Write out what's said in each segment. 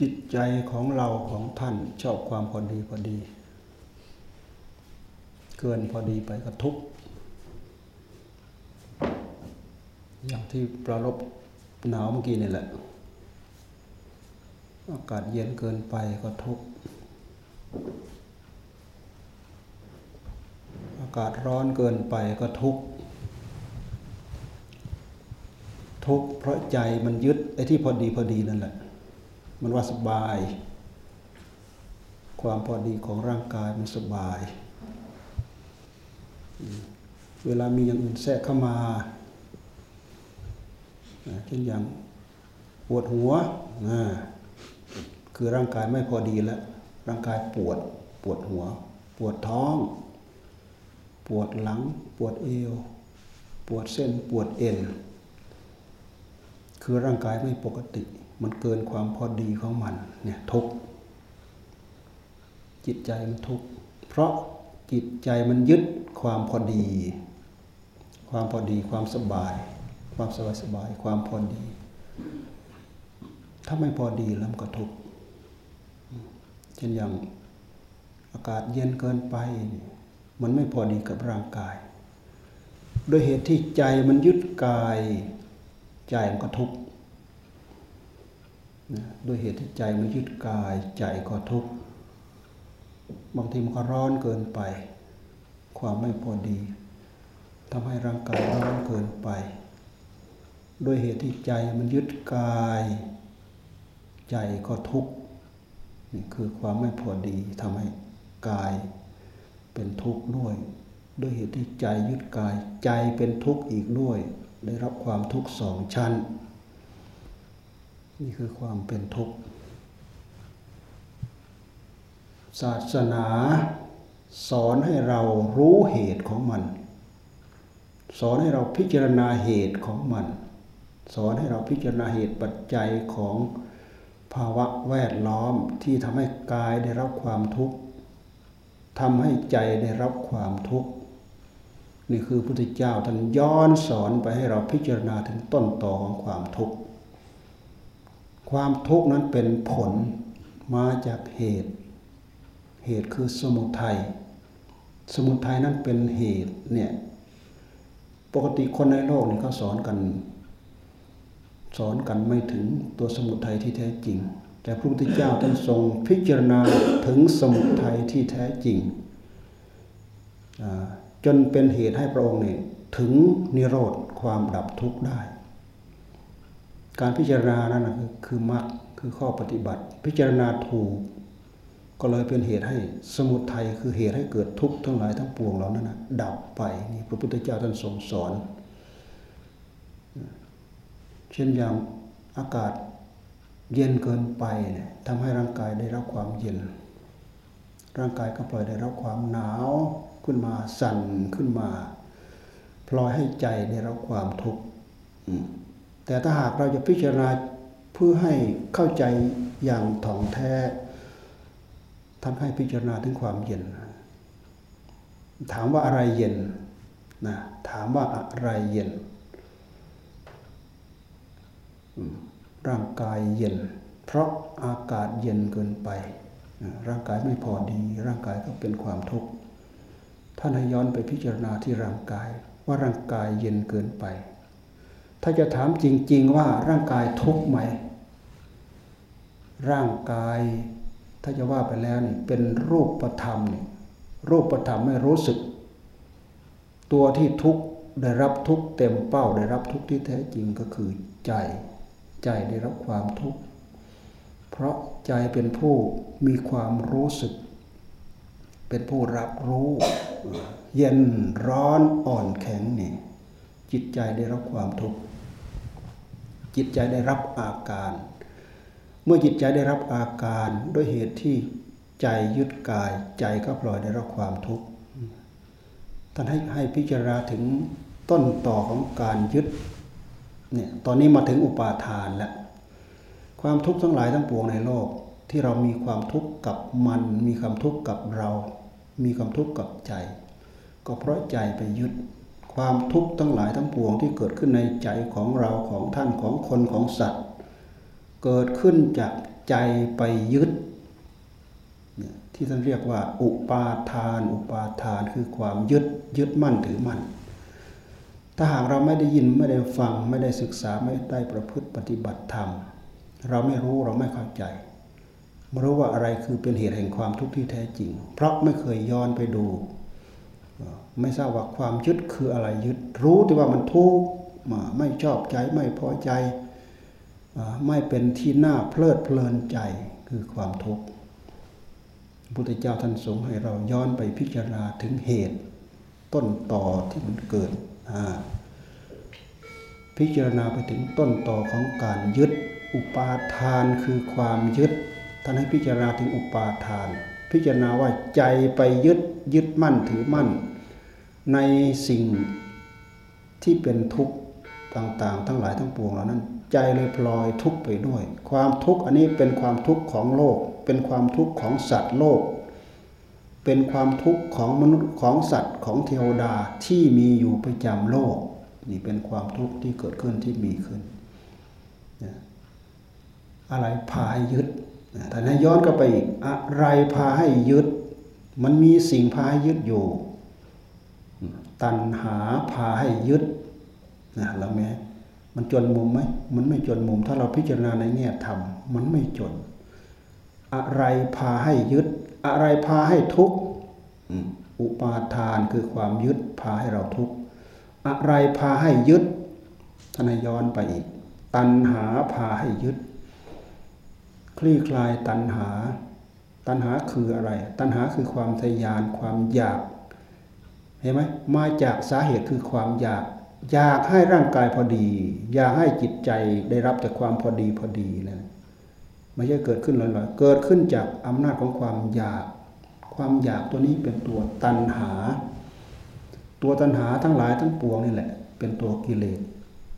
จิตใจของเราของท่านชอบความพอดีพอดี เกินพอดีไปก็ทุกข์อย่างที่ประลบหนาวเมื่อกี้นี่แหละ อากาศเย็นเกินไปก็ทุกข์อากาศร้อนเกินไปก็ทุกข์ทุกเพราะใจมันยึดไอ้ที่พอดีพอดีนั่นแหละ มันว่าสบาย ความพอดีของร่างกายมันสบาย เวลามีอย่างอื่นแทรกเข้ามาเช่นอย่างปวดหัวคือร่างกายไม่พอดีแล้ว ร่างกายปวด ปวดหัว ปวดท้อง ปวดหลัง ปวดเอว ปวดเส้น ปวดเอ็น คือร่างกายไม่ปกติ มันเกินความพอดีของมันเนี่ยทุกจิตใจมันทุกเพราะจิตใจมันยึดความพอดี ความพอดีความสบาย ความสบายสบายความพอดี ถ้าไม่พอดีแล้วมันก็ทุกเช่นอย่างอากาศเย็นเกินไป มันไม่พอดีกับร่างกาย โดยเหตุที่ใจมันยึดกาย ใจมันก็ทุกข์ ด้วยเหตุที่ใจมันยึดกายใจก็ทุกข์บางทีมันก็ร้อนเกินไป ความไม่พอดีทำให้ร่างกายร้อนเกินไป ด้วยเหตุที่ใจมันยึดกาย ใจก็ทุกข์นี่คือความไม่พอดีทำให้กายเป็นทุกข์ด้วย ด้วยเหตุที่ใจยึดกาย ใจเป็นทุกข์อีกด้วย ได้รับความทุกข์สองชั้น นี่คือความเป็นทุกข์ ศาสนาสอนให้เรารู้เหตุของมัน สอนให้เราพิจารณาเหตุของมัน สอนให้เราพิจารณาเหตุปัจจัยของภาวะแวดล้อมที่ทำให้กายได้รับความทุกข์ทำให้ใจได้รับความทุกข์นี่คือพระพุทธเจ้าท่านย้อนสอนไปให้เราพิจารณาถึงต้นตอของความทุกข์ ความทุกข์นั้นเป็นผลมาจากเหตุ เหตุคือสมุทัยสมุทัยนั้นเป็นเหตุเนี่ยปกติคนในโลกนี่เขาสอนกัน สอนกันไม่ถึงตัวสมุทัยที่แท้จริง แต่พระพุทธเจ้าท่านทรงพิจารณาถึงสมุทัยที่แท้จริง จนเป็นเหตุให้พระองค์เนี่ยถึงนิโรธความดับทุกข์ได้ การพิจารณานั้นคือมรรคคือข้อปฏิบัติ พิจารณาถูก ก็เลยเป็นเหตุให้สมุทัยคือเหตุให้เกิดทุกข์ทั้งหลายทั้งปวงเหล่านั้นนะดับไปนี่พระพุทธเจ้าท่านทรงสอน เช่นอย่างอากาศเย็นเกินไปเนี่ยทำให้ร่างกายได้รับความเย็น ร่างกายก็ปล่อยได้รับความหนาวขึ้นมาสั่นขึ้นมา พลอยให้ใจได้รับความทุกข์ แต่ถ้าหากเราจะพิจารณาเพื่อให้เข้าใจอย่างถ่องแท้ ท่านให้พิจารณาถึงความเย็น ถามว่าอะไรเย็นนะถามว่าอะไรเย็น ร่างกายเย็น เพราะอากาศเย็นเกินไป ร่างกายไม่พอดี ร่างกายก็เป็นความทุกข์ท่านให้ย้อนไปพิจารณาที่ร่างกาย ว่าร่างกายเย็นเกินไป ถ้าจะถามจริง ๆ ว่าร่างกายทุกข์ไหม ร่างกาย ถ้าจะว่าไปแล้วนี่เป็นรูปประธรรมนี่รูปประธรรมไม่รู้สึก ตัวที่ทุกข์ได้รับทุกข์เต็มเป้าได้รับทุกข์ที่แท้จริงก็คือใจใจได้รับความทุกข์ เพราะใจเป็นผู้มีความรู้สึก เป็นผู้รับรู้ เย็นร้อนอ่อนแข็งนี่จิตใจได้รับความทุกข์ จิตใจได้รับอาการ เมื่อจิตใจได้รับอาการด้วยเหตุที่ใจยึดกายใจก็ปล่อยได้รับความทุกข์ท่านให้ให้พิจารณาถึงต้นต่อของการยึดเนี่ยตอนนี้มาถึงอุปาทานแล้วความทุกข์ทั้งหลายทั้งปวงในโลกที่เรามีความทุกข์กับมัน มีความทุกข์กับเรา มีความทุกข์กับใจ ก็เพราะใจไปยึด ความทุกข์ทั้งหลายทั้งปวงที่เกิดขึ้นในใจของเราของท่านของคนของสัตว์ เกิดขึ้นจากใจไปยึดที่ท่านเรียกว่า อุปาทาน อุปาทานคือความยึดยึดมั่นถือมั่น ถ้าหากเราไม่ได้ยินไม่ได้ฟังไม่ได้ศึกษาไม่ได้ประพฤติปฏิบัติธรรม เราไม่รู้เราไม่เข้าใจไม่รู้ว่าอะไรคือเป็นเหตุแห่งความทุกข์ที่แท้จริง เพราะไม่เคยย้อนไปดู ไม่ทราบว่าความยึดคืออะไรยึด รู้แต่ว่ามันทุกข์ไม่ชอบใจไม่พอใจไม่เป็นที่น่าเพลิดเพลินใจคือความทุกข์พระพุทธเจ้าท่านทรงให้เราย้อนไปพิจารณาถึงเหตุ ต้นต่อที่มันเกิดพิจารณาไปถึงต้นต่อของการยึด อุปาทานคือความยึดท่านให้พิจารณาถึงอุปาทาน พิจารณาว่าใจไปยึดยึดมั่นถือมั่น ในสิ่งที่เป็นทุกข์ต่างๆ ทั้งหลายทั้งปวงเหล่านั้น ใจเลยพลอยทุกข์ไปด้วย ความทุกข์อันนี้เป็นความทุกข์ของโลก เป็นความทุกข์ของสัตว์โลก เป็นความทุกข์ของมนุษย์ของสัตว์ของเทวดาที่มีอยู่ประจำโลก นี่เป็นความทุกข์ที่เกิดขึ้นที่มีขึ้น อะไรพาให้ยึดแต่ถ้าย้อนกลับไปอีกอะไรพาให้ยึด มันมีสิ่งพาให้ยึดอยู่ ตัณหาพาให้ยึดนะเราแม้มันจนมุมไหมมันไม่จนมุม ถ้าเราพิจารณาในแง่ธรรมมันไม่จน อะไรพาให้ยึด อะไรพาให้ทุกข์อุปาทานคือความยึดพาให้เราทุกข์อะไรพาให้ยึดท่านย้อนไปอีก ตัณหาพาให้ยึด คลี่คลายตัณหา ตัณหาคืออะไร ตัณหาคือความทยานความอยาก เห็นไหมมาจากสาเหตุคือความอยากอยากให้ร่างกายพอดี อยากให้จิตใจได้รับแต่ความพอดีพอดีนะไม่ใช่เกิดขึ้นลอยๆเกิดขึ้นจากอำนาจของความอยาก ความอยากตัวนี้เป็นตัวตัณหา ตัวตัณหาทั้งหลายทั้งปวงนี่แหละ เป็นตัวกิเลส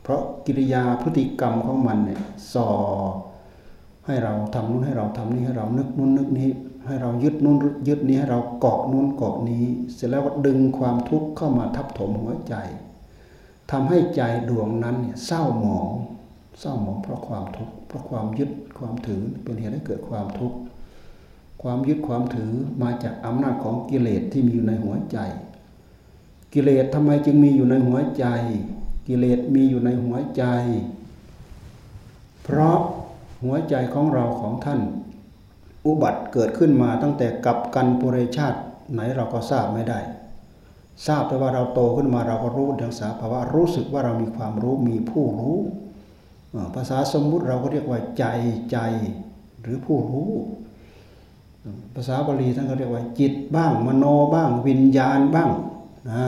เพราะกิริยาพฤติกรรมของมันเนี่ยส่อให้เราทำนู้นให้เราทำนี้ให้เรานึกนู้นนึกนี้ ให้เรายึดนู้นยึดนี้ให้เราเกาะนู้นเกาะนี้ เสร็จแล้วก็ดึงความทุกข์เข้ามาทับถมหัวใจทำให้ใจดวงนั้นเนี่ยเศร้าหมองเศร้าหมองเพราะความทุกข์เพราะความยึดความถือเป็นเหตุให้เกิดความทุกข์ความยึดความถือมาจากอำนาจของกิเลสที่มีอยู่ในหัวใจ กิเลสทำไมจึงมีอยู่ในหัวใจ กิเลสมีอยู่ในหัวใจ เพราะหัวใจของเราของท่าน อุบัติเกิดขึ้นมาตั้งแต่กับกันปุเรชาติไหนเราก็ทราบไม่ได้ ทราบแต่ว่าเราโตขึ้นมาเราก็รู้ดังสาภาวะรู้สึกว่าเรามีความรู้มีผู้รู้ ภาษาสมมุติเราก็เรียกว่าใจใจหรือผู้รู้ ภาษาบาลีท่านก็เรียกว่าจิตบ้าง มโนบ้าง วิญญาณบ้างนะ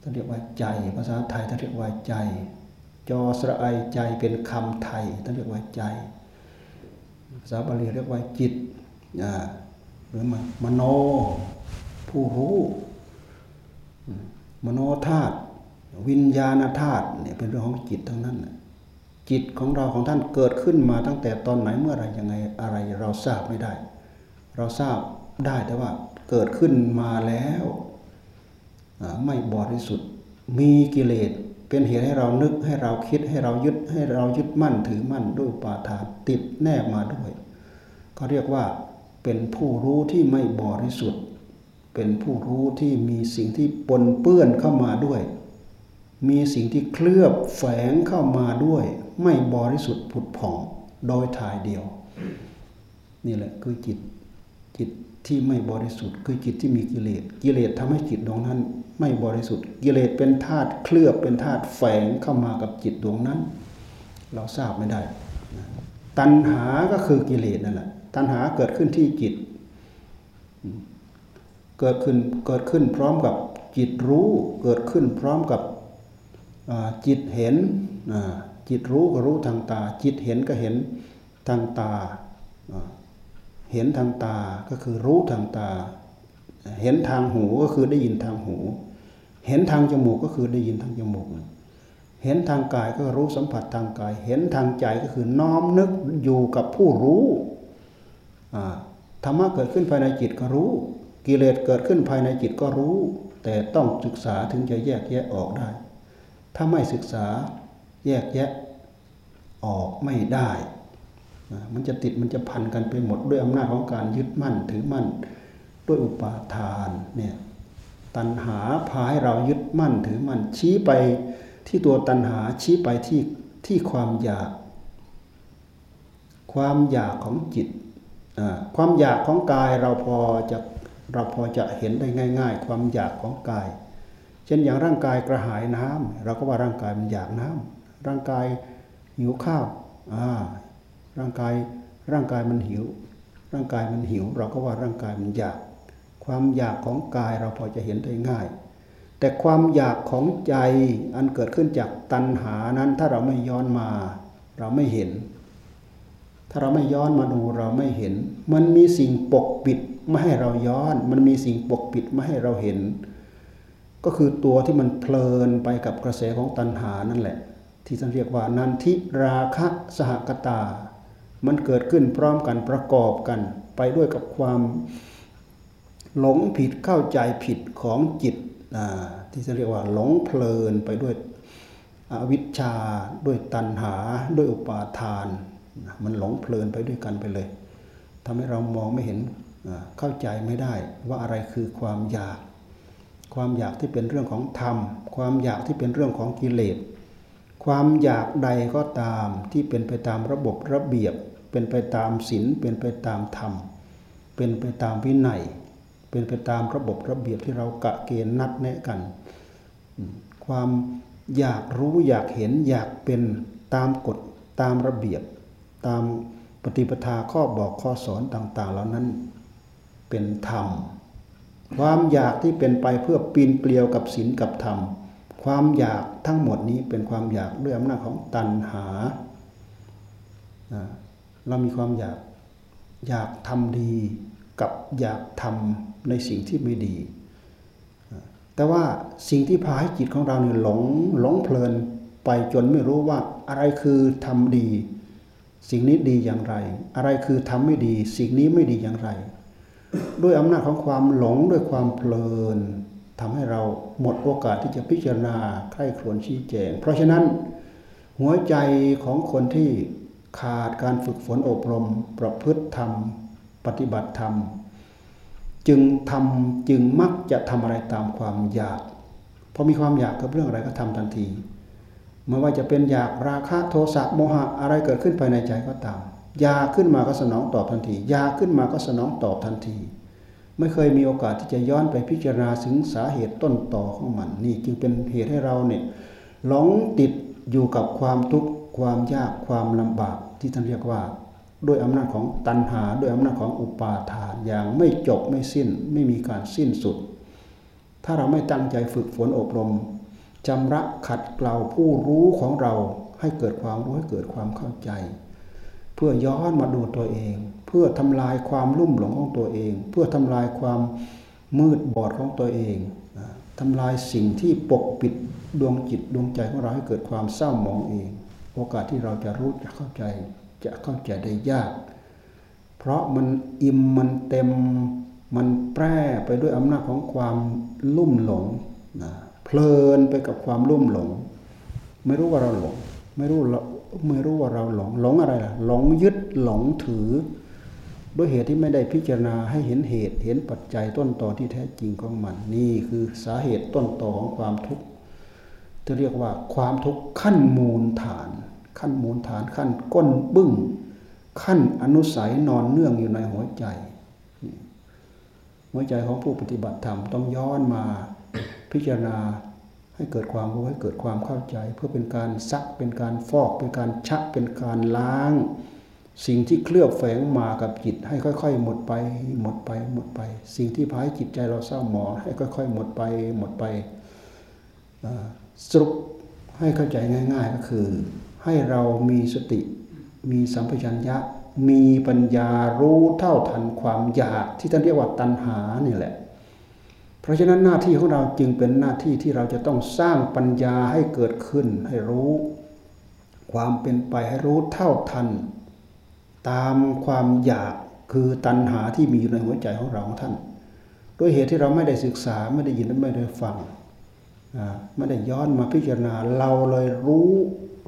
ท่านเรียกว่าใจ ภาษาไทยท่านเรียกว่าใจ จอสระไอใจเป็นคำไทยท่านเรียกว่าใจ ภาษาบาลีเรียกว่าจิตหรือมโนผู้รู้มโนธาตุวิญญาณธาตุเนี่ยเป็นเรื่องของจิตทั้งนั้นจิตของเราของท่านเกิดขึ้นมาตั้งแต่ตอนไหนเมื่อไรยังไงอะไรเราทราบไม่ได้ เราทราบได้แต่ว่าเกิดขึ้นมาแล้ว ไม่บริสุทธิ์มีกิเลส เป็นเหตุให้เรานึกให้เราคิดให้เรายึดให้เรายึดมั่นถือมั่นด้วยปาทานติดแนบมาด้วยเขาเรียกว่าเป็นผู้รู้ที่ไม่บริสุทธิ์ เป็นผู้รู้ที่มีสิ่งที่ปนเปื้อนเข้ามาด้วย มีสิ่งที่เคลือบแฝงเข้ามาด้วย ไม่บริสุทธิ์ผุดผ่องโดยทายเดียว นี่แหละคือจิตจิต ที่ไม่บริสุทธิ์ คือจิตที่มีกิเลสกิเลสทำให้จิตดวงนั้น ไม่บริสุทธิ์ กิเลสเป็นธาตุเคลือบเป็นธาตุแฝงเข้ามากับจิตดวงนั้น เราทราบไม่ได้ ตัณหาก็คือกิเลสนั่นแหละตัณหาเกิดขึ้นที่จิต เกิดขึ้นเกิดขึ้นพร้อมกับจิตรู้เกิดขึ้นพร้อมกับจิตเห็นจิตรู้ก็รู้ทางตา จิตเห็นก็เห็นทางตา เห็นทางตาก็คือรู้ทางตา เห็นทางหูก็คือได้ยินทางหู เห็นทางจมูกก็คือได้ยินทางจมูก เห็นทางกายก็รู้สัมผัสทางกาย เห็นทางใจก็คือน้อมนึกอยู่กับผู้รู้ธรรมะเกิดขึ้นภายในจิตก็รู้ กิเลสเกิดขึ้นภายในจิตก็รู้ แต่ต้องศึกษาถึงจะแยกแยะออกได้ ถ้าไม่ศึกษาแยกแยะออกไม่ได้ มันจะติดมันจะพันกันไปหมดด้วยอำนาจของการยึดมั่นถือมั่น ด้วยอุปาทานเนี่ยตัณหาพาให้เรายึดมั่นถือมั่นชี้ไปที่ตัวตัณหาชี้ไปที่ที่ความอยาก ความอยากของจิตความอยากของกายเราพอจะเราพอจะเห็นได้ง่าย ๆ ความอยากของกาย เช่นอย่างร่างกายกระหายน้ำเราก็ว่าร่างกายมันอยากน้ำร่างกายหิวข้าว ร่างกายร่างกายมันหิว ร่างกายมันหิว เราก็ว่าร่างกายมันอยาก ความอยากของกายเราพอจะเห็นได้ง่าย แต่ความอยากของใจอันเกิดขึ้นจากตัณหานั้นถ้าเราไม่ย้อนมา เราไม่เห็น ถ้าเราไม่ย้อนมาดูเราไม่เห็น มันมีสิ่งปกปิดไม่ให้เราย้อน มันมีสิ่งปกปิดไม่ให้เราเห็น ก็คือตัวที่มันเพลินไปกับกระแสของตัณหานั่นแหละ ที่ท่านเรียกว่านันทิราคะสหกตา มันเกิดขึ้นพร้อมกันประกอบกัน ไปด้วยกับความหลงผิดเข้าใจผิดของจิตที่จะเรียกว่าหลงเพลินไปด้วยอวิชชาด้วยตัณหาด้วยอุปาทาน มันหลงเพลินไปด้วยกันไปเลยทำให้เรามองไม่เห็นเข้าใจไม่ได้ว่าอะไรคือความอยาก ความอยากที่เป็นเรื่องของธรรม ความอยากที่เป็นเรื่องของกิเลสความอยากใดก็ตามที่เป็นไปตามระบบระเบียบ เป็นไปตามศีลเป็นไปตามธรรม เป็นไปตามวินัย เป็นไปตามระบบระเบียบที่เรากะเกณฑ์นัดแนะกัน ความอยากรู้อยากเห็นอยากเป็นตามกฎตามระเบียบ ตามปฏิปทาข้อบอกข้อสอนต่าง ๆ เหล่านั้นเป็นธรรม ความอยากที่เป็นไปเพื่อปีนเกลียวกับศีลกับธรรม ความอยากทั้งหมดนี้เป็นความอยากด้วยอำนาจของตัณหา เรามีความอยากอยากทำดีกับอยากทำในสิ่งที่ไม่ดี แต่ว่าสิ่งที่พาให้จิตของเราเนี่ยหลงหลงเพลินไปจนไม่รู้ว่าอะไรคือทำดี สิ่งนี้ดีอย่างไร อะไรคือทำไม่ดี สิ่งนี้ไม่ดีอย่างไร ด้วยอำนาจของความหลงด้วยความเพลินทำให้เราหมดโอกาสที่จะพิจารณาใคร่ครวญชี้แจง เพราะฉะนั้นหัวใจของคนที่ ขาดการฝึกฝนอบรม ประพฤติธรรม ปฏิบัติธรรม จึงทำจึงมักจะทำอะไรตามความอยากพอมีความอยากกับเรื่องอะไรก็ทำทันทีไม่ว่าจะเป็นอยากราคะโทสะโมหะอะไรเกิดขึ้นภายในใจก็ตาม อยากขึ้นมาก็สนองตอบทันทีอยากขึ้นมาก็สนองตอบทันที ไม่เคยมีโอกาสที่จะย้อนไปพิจารณาถึงสาเหตุต้นต่อของมันนี่ จึงเป็นเหตุให้เราเนี่ยหลงติดอยู่กับความทุกข์ ความยากความลำบากที่ท่านเรียกว่า ด้วยอำนาจของตัณหา ด้วยอำนาจของอุปาทานอย่างไม่จบไม่สิ้นไม่มีการสิ้นสุด ถ้าเราไม่ตั้งใจฝึกฝนอบรมจำระขัดเกลาผู้รู้ของเราให้เกิดความรู้ให้เกิดความเข้าใจ เพื่อย้อนมาดูตัวเอง เพื่อทำลายความลุ่มหลงของตัวเอง เพื่อทำลายความมืดบอดของตัวเองทำลายสิ่งที่ปกปิดดวงจิตดวงใจของเราให้เกิดความเศร้าหมองเอง โอกาสที่เราจะรู้จะเข้าใจจะเข้าใจได้ยาก เพราะมันอิ่มมันเต็มมันแปร่ไปด้วยอำนาจของความลุ่มหลงนะเพลินไปกับความลุ่มหลง ไม่รู้ว่าเราหลง ไม่รู้เราไม่รู้ว่าเราหลงหลงอะไรล่ะหลงยึดหลงถือ ด้วยเหตุที่ไม่ได้พิจารณาให้เห็นเหตุเห็นปัจจัยต้นตอที่แท้จริงของมันนี่คือสาเหตุต้นตอของความทุกข์ จะเรียกว่าความทุกข์ขั้นมูลฐาน ขั้นมูลฐานขั้นก้นบึ้ง ขั้นอนุสัยนอนเนื่องอยู่ในหัวใจ หัวใจของผู้ปฏิบัติธรรมต้องย้อนมาพิจารณาให้เกิดความรู้ให้เกิดความเข้าใจ เพื่อเป็นการซักเป็นการฟอก เป็นการชักเป็นการล้าง สิ่งที่เคลือบแฝงมากับจิต ให้ค่อยๆ หมดไปหมดไปหมดไป สิ่งที่พายจิตใจเราเศร้าหมองให้ค่อย ๆ หมดไปหมดไป สรุปให้เข้าใจง่าย ๆ ก็คือ ให้เรามีสติ มีสัมปชัญญะ มีปัญญารู้เท่าทันความอยากที่ท่านเรียกว่าตัณหานี่แหละ เพราะฉะนั้นหน้าที่ของเราจึงเป็นหน้าที่ที่เราจะต้องสร้างปัญญาให้เกิดขึ้น ให้รู้ ความเป็นไปให้รู้เท่าทัน ตามความอยากคือตัณหาที่มีอยู่ในหัวใจของเราท่านด้วยเหตุที่เราไม่ได้ศึกษาไม่ได้ยินและไม่ได้ฟัง ไม่ได้ย้อนมาพิจารณาเราเลยรู้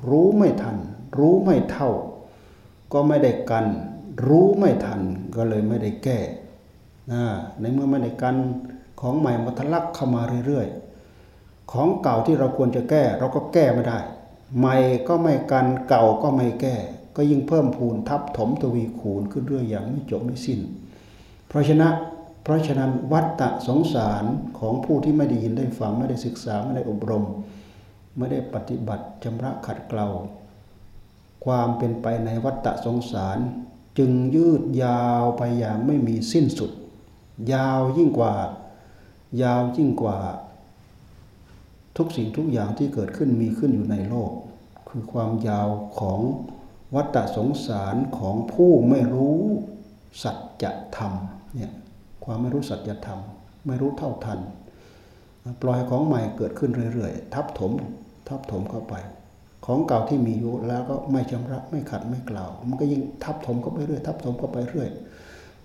รู้ไม่ทัน รู้ไม่เท่า ก็ไม่ได้กัน รู้ไม่ทันก็เลยไม่ได้แก้ในเมื่อไม่ได้กันของใหม่มาทะลักเข้ามาเรื่อยๆ ของเก่าที่เราควรจะแก้ เราก็แก้ไม่ได้ ใหม่ก็ไม่กันเก่าก็ไม่แก้ ก็ยิ่งเพิ่มพูนทับถมทวีคูณขึ้นเรื่อยอย่างไม่จบไม่สิ้น เพราะฉะนั้น เพราะฉะนั้นวัตตะสงสารของผู้ที่ไม่ได้ยินได้ฟังไม่ได้ศึกษาไม่ได้อบรม ไม่ได้ปฏิบัติชำระขัดเกลาความเป็นไปในวัฏฏะสงสาร จึงยืดยาวไปอย่างไม่มีสิ้นสุด ยาวยิ่งกว่า ยาวยิ่งกว่า ทุกสิ่งทุกอย่างที่เกิดขึ้นมีขึ้นอยู่ในโลก คือความยาวของวัฏฏะสงสารของผู้ไม่รู้สัจธรรมเนี่ย ความไม่รู้สัจธรรม ไม่รู้เท่าทัน ปล่อยของใหม่เกิดขึ้นเรื่อยๆ ทับถม ทับถมเข้าไป ของเก่าที่มีอยู่แล้วก็ไม่ชำระไม่ขัดไม่กล่าว มันก็ยิ่งทับถมเข้าไปเรื่อย ทับถมเข้าไปเรื่อย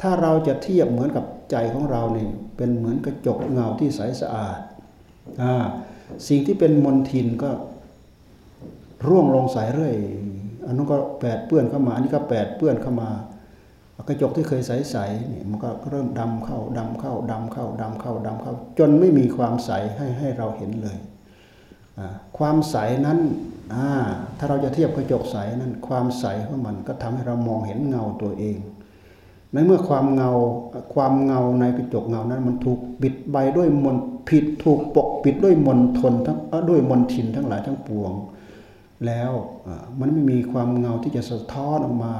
ถ้าเราจะเทียบเหมือนกับใจของเราเนี่ยเป็นเหมือนกระจกเงาที่ใสสะอาดอ่าสิ่งที่เป็นมลทินก็ร่วงลงใสเรื่อย อันนั้นก็แปดเปื้อนเข้ามา อันนี้ก็แปดเปื้อนเข้ามา กระจกที่เคยใสๆเนี่ยมันก็เริ่มดำเข้าดำเข้าดำเข้าดำเข้าดำเข้า จนไม่มีความใสให้ให้เราเห็นเลย ความใสนั้นถ้าเราจะเทียบกระจกใสนั้น ความใสของมันก็ทำให้เรามองเห็นเงาตัวเองในเมื่อความเงาความเงาในกระจกเงานั้นมันถูกปิดใบด้วยมนผิดถูกปกปิดด้วยมนทนทั้งด้วยมนทินทั้งหลายทั้งปวง แล้วมันไม่มีความเงาที่จะสะท้อนออกมา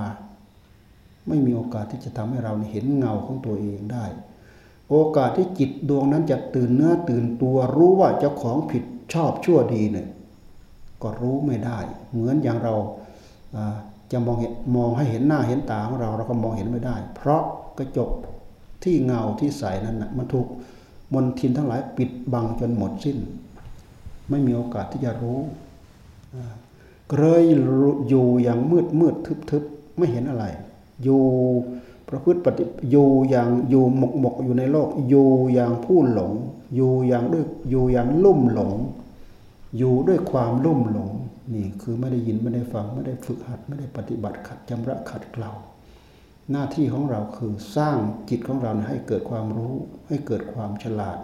ไม่มีโอกาสที่จะทำให้เราเห็นเงาของตัวเองได้ โอกาสที่จิตดวงนั้นจะตื่นเนื้อตื่นตัวรู้ว่าเจ้าของผิดชอบชั่วดีเนี่ยก็รู้ไม่ได้ เหมือนอย่างเราจะมองเห็นมองให้เห็นหน้าเห็นตาของเราเราก็มองเห็นไม่ได้ เพราะกระจกที่เงาที่ใสนั้นนะมันถูกมนทินทั้งหลายปิดบังจนหมดสิ้น ไม่มีโอกาสที่จะรู้เลยอยู่อย่างมืดมืดทึบทึบไม่เห็นอะไร อยู่ประพฤติปฏิอยู่อย่างอยู่หมกหมกอยู่ในโลก อยู่อย่างผู้หลง อยู่อย่างด้วยอยู่อย่างลุ่มหลง อยู่ด้วยความลุ่มหลงนี่คือไม่ได้ยินไม่ได้ฟังไม่ได้ฝึกหัด ไม่ได้ปฏิบัติขัดจำระขัดเกลาหน้าที่ของเราคือสร้างจิตของเราให้เกิดความรู้ ให้เกิดความฉลาด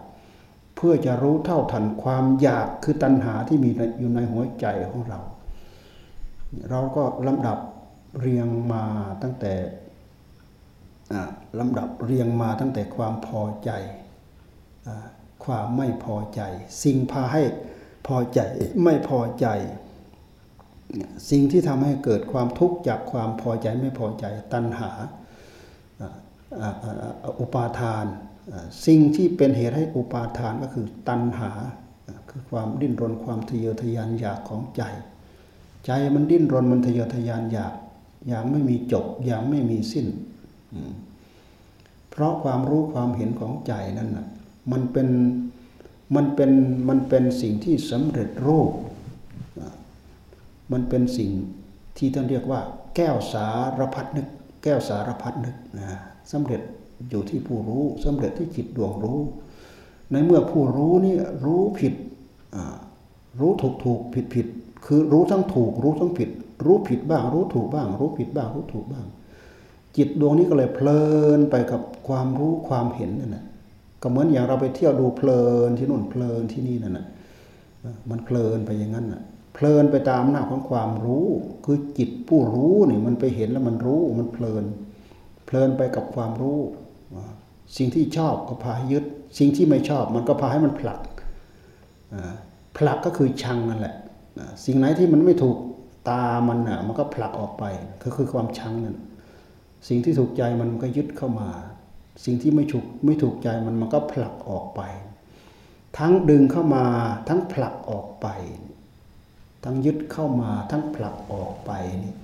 เพื่อจะรู้เท่าทันความอยากคือตัณหาที่มีอยู่ในหัวใจของเรา เราก็ลำดับ เรียงมาตั้งแต่ลำดับเรียงมาตั้งแต่ความพอใจ ความไม่พอใจ สิ่งพาให้พอใจไม่พอใจ สิ่งที่ทำให้เกิดความทุกข์จากความพอใจไม่พอใจตัณหาอุปาทาน สิ่งที่เป็นเหตุให้อุปาทานก็คือตัณหา คือความดิ้นรนความทะเยอทะยานอยากของใจ ใจมันดิ้นรนมันทะเยอทะยานอยาก อย่างไม่มีจบอย่างไม่มีสิ้น เพราะความรู้ความเห็นของใจนั่นนะมันเป็นมันเป็นมันเป็นสิ่งที่สำเร็จรูป มันเป็นสิ่งที่ท่านเรียกว่า แก้วสารพัดนึก แก้วสารพัดนึกนะสำเร็จอยู่ที่ผู้รู้สำเร็จที่จิตดวงรู้ ในเมื่อผู้รู้นี่รู้ผิดรู้ถูกถูกผิดผิดคือรู้ทั้งถูกรู้ทั้งผิด รู้ผิดบ้าง รู้ถูกบ้าง รู้ผิดบ้าง รู้ถูกบ้าง จิตดวงนี้ก็เลยเพลินไปกับความรู้ความเห็นนั่นแหละก็เหมือนอย่างเราไปเที่ยวดูเพลินที่นู่นเพลินที่นี่นั่นแหะมันเพลินไปอย่างนั้นน่ะ เพลินไปตามหน้าของความรู้ คือจิตผู้รู้นี่มันไปเห็นแล้วมันรู้มันเพลิน เพลินไปกับความรู้สิ่งที่ชอบก็พาให้ยึด สิ่งที่ไม่ชอบมันก็พาให้มันผลักผลักก็คือชังนั่นแหละสิ่งไหนที่มันไม่ถูก ตามันอะมันก็ผลักออกไปก็คือความชังนั่นสิ่งที่ถูกใจมันก็ยึดเข้ามา สิ่งที่ไม่ถูกไม่ถูกใจมันมันก็ผลักออกไป ทั้งดึงเข้ามาทั้งผลักออกไป ทั้งยึดเข้ามาทั้งผลักออกไปนี่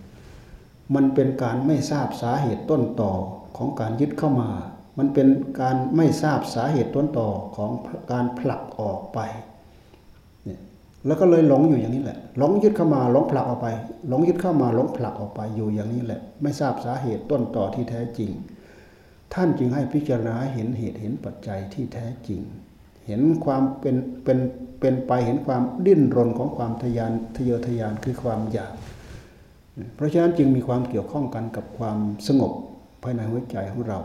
มันเป็นการไม่ทราบสาเหตุต้นต่อของการยึดเข้ามา มันเป็นการไม่ทราบสาเหตุต้นต่อของการผลักออกไป แล้วก็เลยหลงอยู่อย่างนี้แหละ หลงยึดเข้ามาหลงผลักออกไป หลงยึดเข้ามาหลงผลักออกไปอยู่อย่างนี้แหละ ไม่ทราบสาเหตุต้นต่อที่แท้จริง ท่านจึงให้พิจารณาเห็นเหตุเห็นปัจจัยที่แท้จริง เห็นความเป็นเป็นเป็นไปเห็นความดิ้นรนของความทยานทะเยอทะยานคือความอยาก เพราะฉะนั้นจึงมีความเกี่ยวข้องกันกับความสงบภายในหัวใจของเรา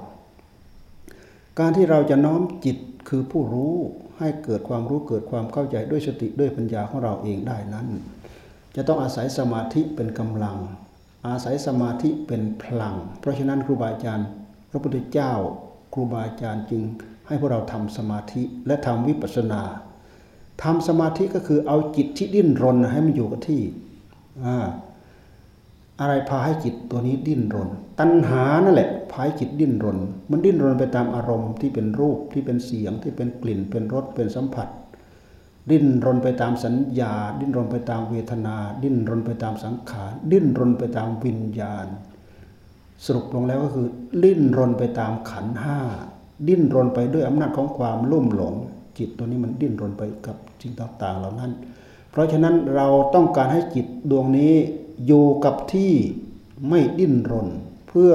การที่เราจะน้อมจิตคือผู้รู้ ให้เกิดความรู้เกิดความเข้าใจด้วยสติด้วยปัญญาของเราเองได้นั้น จะต้องอาศัยสมาธิเป็นกำลัง อาศัยสมาธิเป็นพลัง เพราะฉะนั้นครูบาอาจารย์ พระพุทธเจ้า ครูบาอาจารย์จึงให้พวกเราทำสมาธิและทำวิปัสสนาทำสมาธิก็คือเอาจิตที่ดิ้นรนให้มันอยู่กับที่ อะไรพาให้จิตตัวนี้ดิ้นรน ตัณหานั่นแหละพาให้จิตดิ้นรน มันดิ้นรนไปตามอารมณ์ที่เป็นรูปที่เป็นเสียงที่เป็นกลิ่น เป็นรสเป็นสัมผัส ดิ้นรนไปตามสัญญา ดิ้นรนไปตามเวทนา ดิ้นรนไปตามสังขาร ดิ้นรนไปตามวิญญาณ สรุปลงแล้วก็คือ ดิ้นรนไปตามขันห้าดิ้นรนไปด้วยอำนาจของความลุ่มหลง จิตตัวนี้มันดิ้นรนไปกับสิ่งต่างๆเหล่านั้น เพราะฉะนั้นเราต้องการให้จิตดวงนี้ อยู่กับที่ไม่ดิ้นรน เพื่อ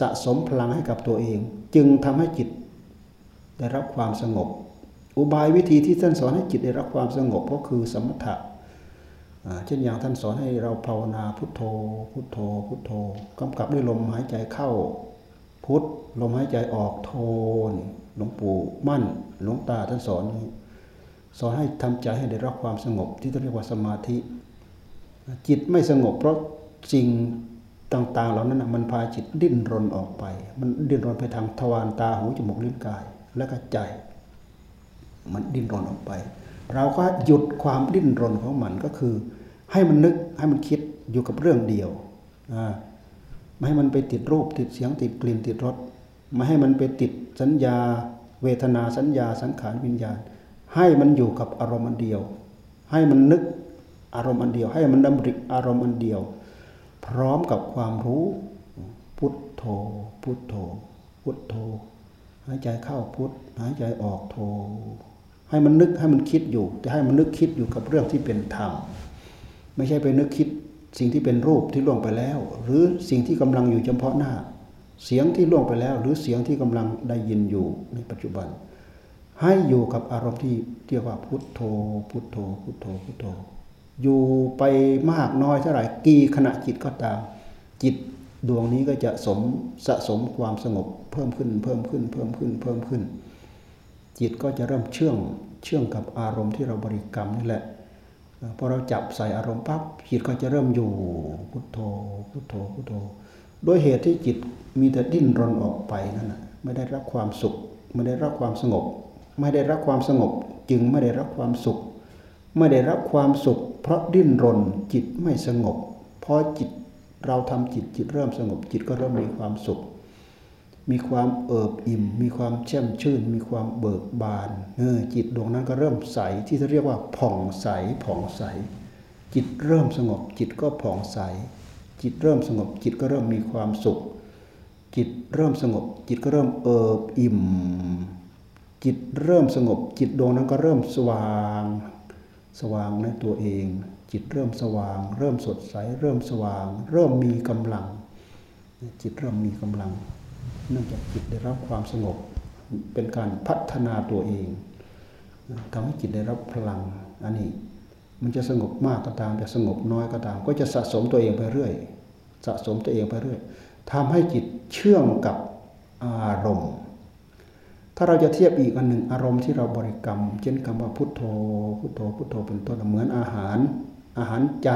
สะสมพลังให้กับตัวเอง จึงทำให้จิตได้รับความสงบ อุบายวิธีที่ท่านสอนให้จิตได้รับความสงบก็คือสมถะเช่นอย่างท่านสอนให้เราภาวนาพุทโธ พุทโธ พุทโธกำกับด้วยลมหายใจเข้า พุทลมหายใจออกโทนหลวงปู่มั่นหลวงตาท่านสอนสอนให้ทำใจให้ได้รับความสงบที่เรียกว่าสมาธิ จิตไม่สงบเพราะสิ่งต่างๆ เหล่านั้นมันพาจิตดิ้นรนออกไป มันดิ้นรนไปทางทวารตาหูจมูกลิ้นกายและก็ใจ มันดิ้นรนออกไป เราก็หยุดความดิ้นรนของมันก็คือ ให้มันนึกให้มันคิดอยู่กับเรื่องเดียวไม่ให้มันไปติดรูปติดเสียงติดกลิ่นติดรสไม่ให้มันไปติดสัญญา เวทนาสัญญาสังขารวิญญาณ ให้มันอยู่กับอารมณ์เดียว ให้มันนึก อารมณ์อันเดียว ให้มันดำริอารมณ์อันเดียว พร้อมกับความรู้ พุทโธ พุทโธ พุทโธ หายใจเข้าพุทหายใจออกโธ ให้มันนึกให้มันคิดอยู่ แต่ให้มันนึกคิดอยู่กับเรื่องที่เป็นธรรมไม่ใช่ไปนึกคิดสิ่งที่เป็นรูปที่ล่วงไปแล้ว หรือสิ่งที่กำลังอยู่เฉพาะหน้า เสียงที่ล่วงไปแล้ว หรือเสียงที่กำลังได้ยินอยู่ในปัจจุบัน ให้อยู่กับอารมณ์ที่เรียกว่าพุทโธ พุทโธ พุทโธ พุทโธ อยู่ไปมากน้อยเท่าไหร่กี่ขณะจิตก็ตาม จิตดวงนี้ก็จะสมสะสมความสงบเพิ่มขึ้นเพิ่มขึ้นเพิ่มขึ้นเพิ่มขึ้น จิตก็จะเริ่มเชื่องเชื่องกับอารมณ์ที่เราบริกรรมนี่แหละพอเราจับใส่อารมณ์ปั๊บจิตก็จะเริ่มอยู่พุทโธพุทโธพุทโธด้วยเหตุที่จิตมีแต่ดิ้นรนออกไปนั่นแหะไม่ได้รับความสุข ไม่ได้รับความสงบ ไม่ได้รับความสงบ จึงไม่ได้รับความสุข ไม่ได้รับความสุข เพราะดิ้นรนจิตไม่สงบพอจิตเราทำจิตจิตเริ่มสงบจิตก็เริ่มมีความสุข มีความเอิบอิ่ม มีความแช่มชื่น มีความเบิกบานเออจิตดวงนั้นก็เริ่มใสที่เขาเรียกว่าผ่องใสผ่องใส จิตเริ่มสงบจิตก็ผ่องใส จิตเริ่มสงบจิตก็เริ่มมีความสุข จิตเริ่มสงบ จิตก็เริ่มเอิบอิ่ม จิตเริ่มสงบ จิตดวงนั้นก็เริ่มสว่าง สว่างในตัวเอง จิตเริ่มสว่าง เริ่มสดใส เริ่มสว่าง เริ่มมีกำลัง จิตเริ่มมีกำลัง เนื่องจากจิตได้รับความสงบ เป็นการพัฒนาตัวเองทำให้จิตได้รับพลัง อันนี้มันจะสงบมากก็ตามจะสงบน้อยก็ตาม ก็จะสะสมตัวเองไปเรื่อย สะสมตัวเองไปเรื่อยทำให้จิตเชื่องกับอารมณ์ ถ้าเราจะเทียบอีกอันหนึ่งอารมณ์ที่เราบริกรรม เช่นคำว่าพุทโธ พุทโธ พุทโธเป็นต้นเหมือนอาหาร อาหารใจ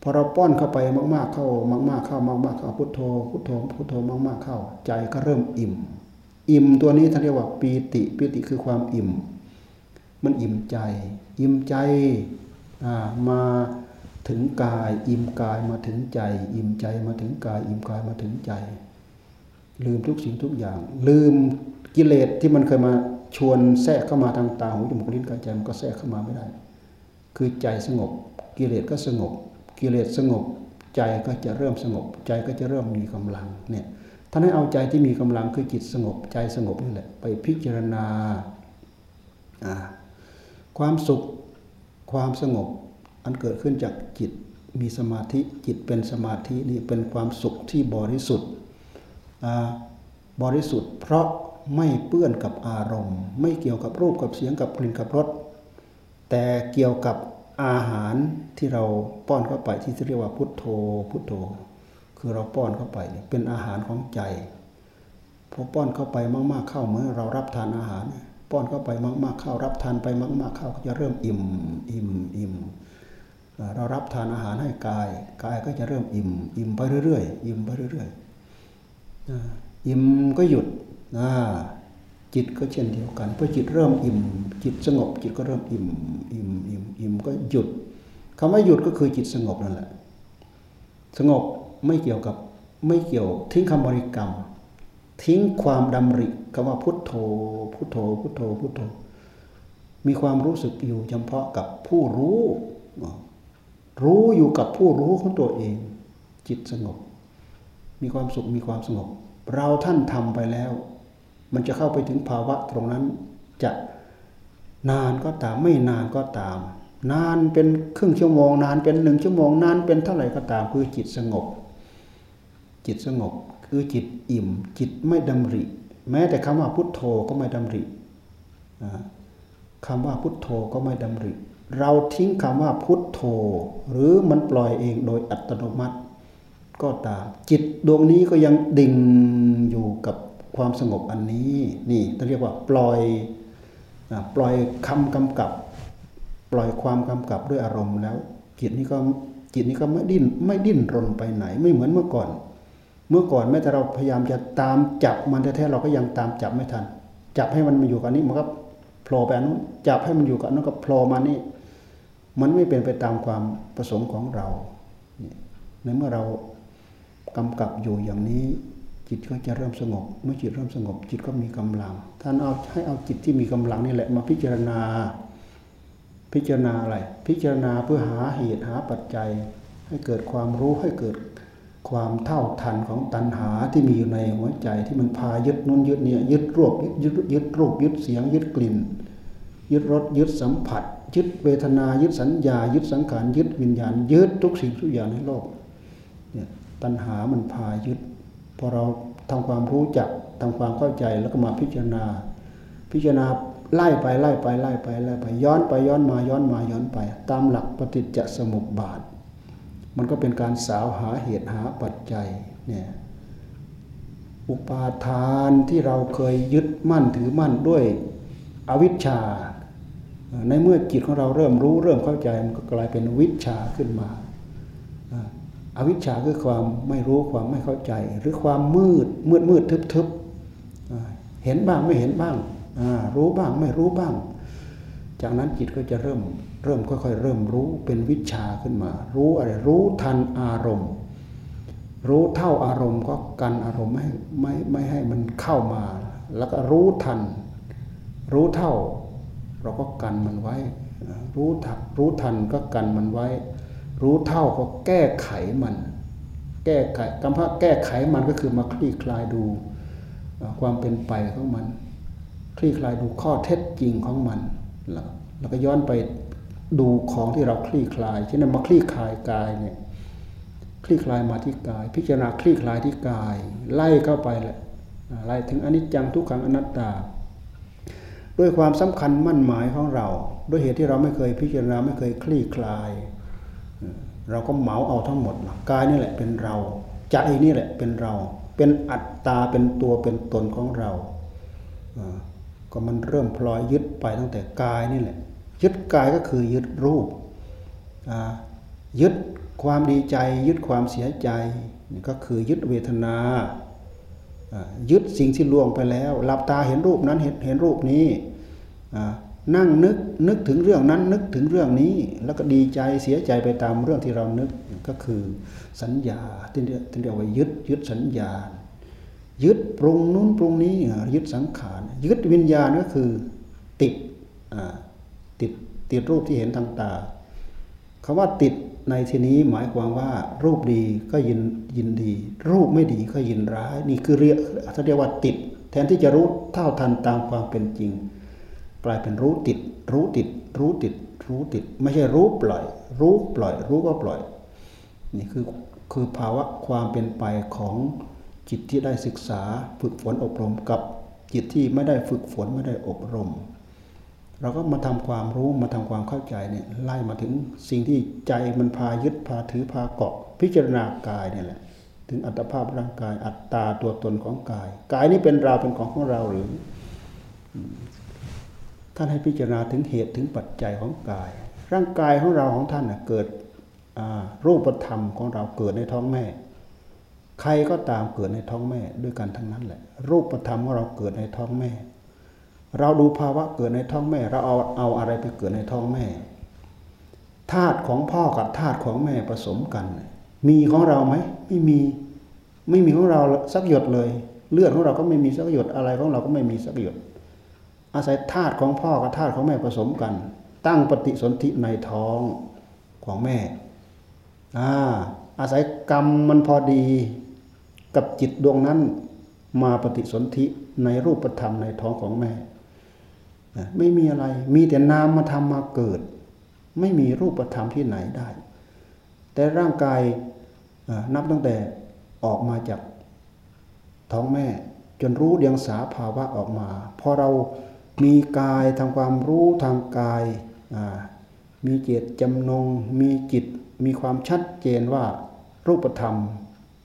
พอเราป้อนเข้าไปมาก ๆเข้ามาก ๆ เข้ามากๆเข้าพุทโธพุทโธพุทโธมาก ๆ เข้า ใจก็เริ่มอิ่ม อิ่มตัวนี้ท่านเรียกว่าปีติปีติคือความอิ่ม มันอิ่มใจ อิ่มใจมาถึงกาย อิ่มกายมาถึงใจ อิ่มใจมาถึงกาย อิ่มกายมาถึงใจ ลืมทุกสิ่งทุกอย่าง ลืม กิเลสที่มันเคยมาชวนแทรกเข้ามาทางตาหูจมูกลิ้นกายใจมันก็แทรกเข้ามาไม่ได้ คือใจสงบ กิเลสก็สงบ กิเลสสงบ ใจก็จะเริ่มสงบ ใจก็จะเริ่มมีกำลังเนี่ยท่านให้เอาใจที่มีกำลังคือจิตสงบ ใจสงบนี่แหละไปพิจารณาความสุขความสงบอันเกิดขึ้นจากจิตมีสมาธิจิตเป็นสมาธินี่เป็นความสุขที่บริสุทธิ์บริสุทธิ์เพราะ ไม่เปื้อนกับอารมณ์ ไม่เกี่ยวกับรูปกับเสียงกับกลิ่นกับรสแต่เกี่ยวกับอาหารที่เราป้อนเข้าไปที่เรียกว่าพุทโธ พุทโธ คือเราป้อนเข้าไปเป็นอาหารของใจพอป้อนเข้าไปมาก ๆเข้าเมื่อเรารับทานอาหาร ป้อนเข้าไปมาก ๆ เข้ารับทานไปมาก ๆ เข้าก็จะเริ่มอิ่มอิ่มอิ่มเรารับทานอาหารให้กายกายก็จะเริ่มอิ่ม อิ่มไปเรื่อยๆอิ่มไปเรื่อยๆอิ่มก็หยุด จิตก็เช่นเดียวกันพอจิตเริ่มอิ่ม จิตสงบ จิตก็เริ่มอิ่มอิ่มอิ่มอิ่มก็หยุดคำว่าหยุดก็คือจิตสงบนั่นแหละ สงบไม่เกี่ยวกับไม่เกี่ยว ทิ้งคำบริกรรม ทิ้งความดำริคำว่าพุทโธ พุทโธ พุทโธพุทโธ มีความรู้สึกอยู่เฉพาะกับผู้รู้ รู้อยู่กับผู้รู้ของตัวเอง จิตสงบ มีความสุขมีความสงบ เราท่านทำไปแล้ว มันจะเข้าไปถึงภาวะตรงนั้นจะนานก็ตามไม่นานก็ตาม นานเป็นครึ่งชั่วโมง นานเป็นหนึ่งชั่วโมง นานเป็นเท่าไหร่ก็ตามคือจิตสงบ จิตสงบคือจิตอิ่ม จิตไม่ดำริ แม้แต่คำว่าพุทโธก็ไม่ดำริคำว่าพุทโธก็ไม่ดำริ เราทิ้งคำว่าพุทโธ หรือมันปล่อยเองโดยอัตโนมัติ ก็ตาม จิตดวงนี้ก็ยังดิ่งอยู่กับ ความสงบอันนี้นี่ต้องเรียกว่าปล่อยปล่อยคำกำกับ ปล่อยความกำกับด้วยอารมณ์แล้ว จิตนี้ก็จิตนี้ก็ไม่ดิ้นไม่ดิ้นรนไปไหนไม่เหมือนเมื่อก่อน เมื่อก่อนแม้แต่เราพยายามจะตามจับมันแท้ๆเราก็ยังตามจับไม่ทัน จับให้มันมาอยู่กับนี้มันก็โผล่ไปนู้นจับให้มันอยู่กับนู้นก็โผล่มานี่มันไม่เป็นไปตามความประสงค์ของเราในเมื่อเรากำกับอยู่อย่างนี้ จิตก็จะเริ่มสงบ เมื่อจิตเริ่มสงบ จิตก็มีกำลัง ท่านเอาให้เอาจิตที่มีกำลังนี่แหละมาพิจารณา พิจารณาอะไร พิจารณาเพื่อหาเหตุหาปัจจัย ให้เกิดความรู้ให้เกิดความเท่าทันของตัณหาที่มีอยู่ในหัวใจที่มันพายึดนู้นยึดเนี่ย ยึดรูปยึดยึดรูปยึดเสียง ยึดกลิ่น ยึดรสยึดสัมผัส ยึดเวทนายึดสัญญา ยึดสังขารยึดวิญญาณ ยึดทุกสิ่งทุกอย่างในโลกเนี่ยตัณหามันพายึด พอเราทำความรู้จักทำความเข้าใจแล้วก็มาพิจารณา พิจารณาไล่ไปไล่ไปไล่ไปไล่ไปย้อนไปย้อนมาย้อนมาย้อนไป ตามหลักปฏิจจสมุปบาท มันก็เป็นการสาวหาเหตุหาปัจจัยเนี่ยอุปาทานที่เราเคยยึดมั่นถือมั่นด้วยอวิชชา ในเมื่อจิตของเราเริ่มรู้เริ่มเข้าใจมันก็กลายเป็นวิชาขึ้นมา อวิชชาคือความไม่รู้ความไม่เข้าใจ หรือความมืดมืดมืดทึบทึบเห็นบ้างไม่เห็นบ้าง รู้บ้างไม่รู้บ้าง จากนั้นจิตก็จะเริ่มเริ่มค่อยๆ เริ่มรู้เป็นวิชาขึ้นมา รู้อะไรรู้ทันอารมณ์ รู้เท่าอารมณ์ก็กันอารมณ์ไม่ไม่ไม่ให้มันเข้ามา แล้วก็รู้ทัน รู้เท่า เราก็กันมันไว้ รู้ทันรู้ทันก็กันมันไว้ รู้เท่าก็แก้ไขมัน แก้ไขคำว่าแก้ไขมันก็คือมาคลี่คลายดูความเป็นไปของมัน คลี่คลายดูข้อเท็จจริงของมัน แล้วก็ย้อนไปดูของที่เราคลี่คลายเช่นมาคลี่คลายกายเนี่ยคลี่คลายมาที่กาย พิจารณาคลี่คลายที่กาย ไล่เข้าไปแหละไล่ถึงอนิจจังทุกขังอนัตตา ด้วยความสำคัญมั่นหมายของเรา ด้วยเหตุที่เราไม่เคยพิจารณาไม่เคยคลี่คลาย เราก็เหมาเอาทั้งหมดกายนี่แหละเป็นเราใจนี่แหละเป็นเรา เป็นอัตตาเป็นตัวเป็นตนของเราก็มันเริ่มพลอยยึดไปตั้งแต่กายนี่แหละ ยึดกายก็คือยึดรูปยึดความดีใจ ยึดความเสียใจนี่ก็คือยึดเวทนายึดสิ่งที่ล่วงไปแล้วหลับตาเห็นรูปนั้นเห็นเห็นรูปนี้ นั่งนึกนึกถึงเรื่องนั้นนึกถึงเรื่องนี้ แล้วก็ดีใจเสียใจไปตามเรื่องที่เรานึกก็คือสัญญาที่เรียกที่เรียกว่ายึดยึดสัญญา ยึดปรุงนู้นปรุงนี้ยึดสังขารยึดวิญญาณก็คือติดติดติดรูปที่เห็นทางตาคำว่าติดในที่นี้หมายความว่า รูปดีก็ยินยินดี รูปไม่ดีก็ยินร้าย นี่คือเรียกเขาเรียกว่าติด แทนที่จะรู้เท่าทันตามความเป็นจริง กลายเป็นรู้ติด รู้ติด รู้ติด รู้ติด ไม่ใช่รู้ปล่อย รู้ปล่อย รู้ก็ปล่อย นี่คือคือภาวะความเป็นไปของจิตที่ได้ศึกษาฝึกฝนอบรมกับจิตที่ไม่ได้ฝึกฝนไม่ได้อบรม เราก็มาทำความรู้มาทำความเข้าใจเนี่ยไล่มาถึงสิ่งที่ใจมันพายึดพาถือพาเกาะ พิจารณากายเนี่ยแหละถึงอัตภาพร่างกายอัตตาตัวตนของกาย กายนี้เป็นเราเป็นของของเราหรือ ท่านให้พิจารณาถึงเหตุถึงปัจจัยของกาย ร่างกายของเราของท่านเกิดรูปธรรมของเราเกิดในท้องแม่ ใครก็ตามเกิดในท้องแม่ด้วยกันทั้งนั้นแหละ รูปธรรมของเราเกิดในท้องแม่ เราดูภาวะเกิดในท้องแม่ เราเอาเอาอะไรไปเกิดในท้องแม่ธาตุของพ่อกับธาตุของแม่ผสมกัน มีของเราไหมไม่มีไม่มีของเราสักหยดเลย เลือดของเราก็ไม่มีสักหยดอะไรของเราก็ไม่มีสักหยด อาศัยธาตุของพ่อกับธาตุของแม่ผสมกัน ตั้งปฏิสนธิในท้องของแม่อาอาศัยกรรมมันพอดีกับจิตดวงนั้นมาปฏิสนธิในรูปธรรมในท้องของแม่ ไม่มีอะไร มีแต่นามมาทำมาเกิด ไม่มีรูปธรรมที่ไหนได้ แต่ร่างกายนับตั้งแต่ออกมาจากท้องแม่ จนรู้เดียงสาภาวะออกมา พอเรา มีกายทำความรู้ทางกาย มีเจตจำนง มีจิต มีความชัดเจนว่ารูปธรรม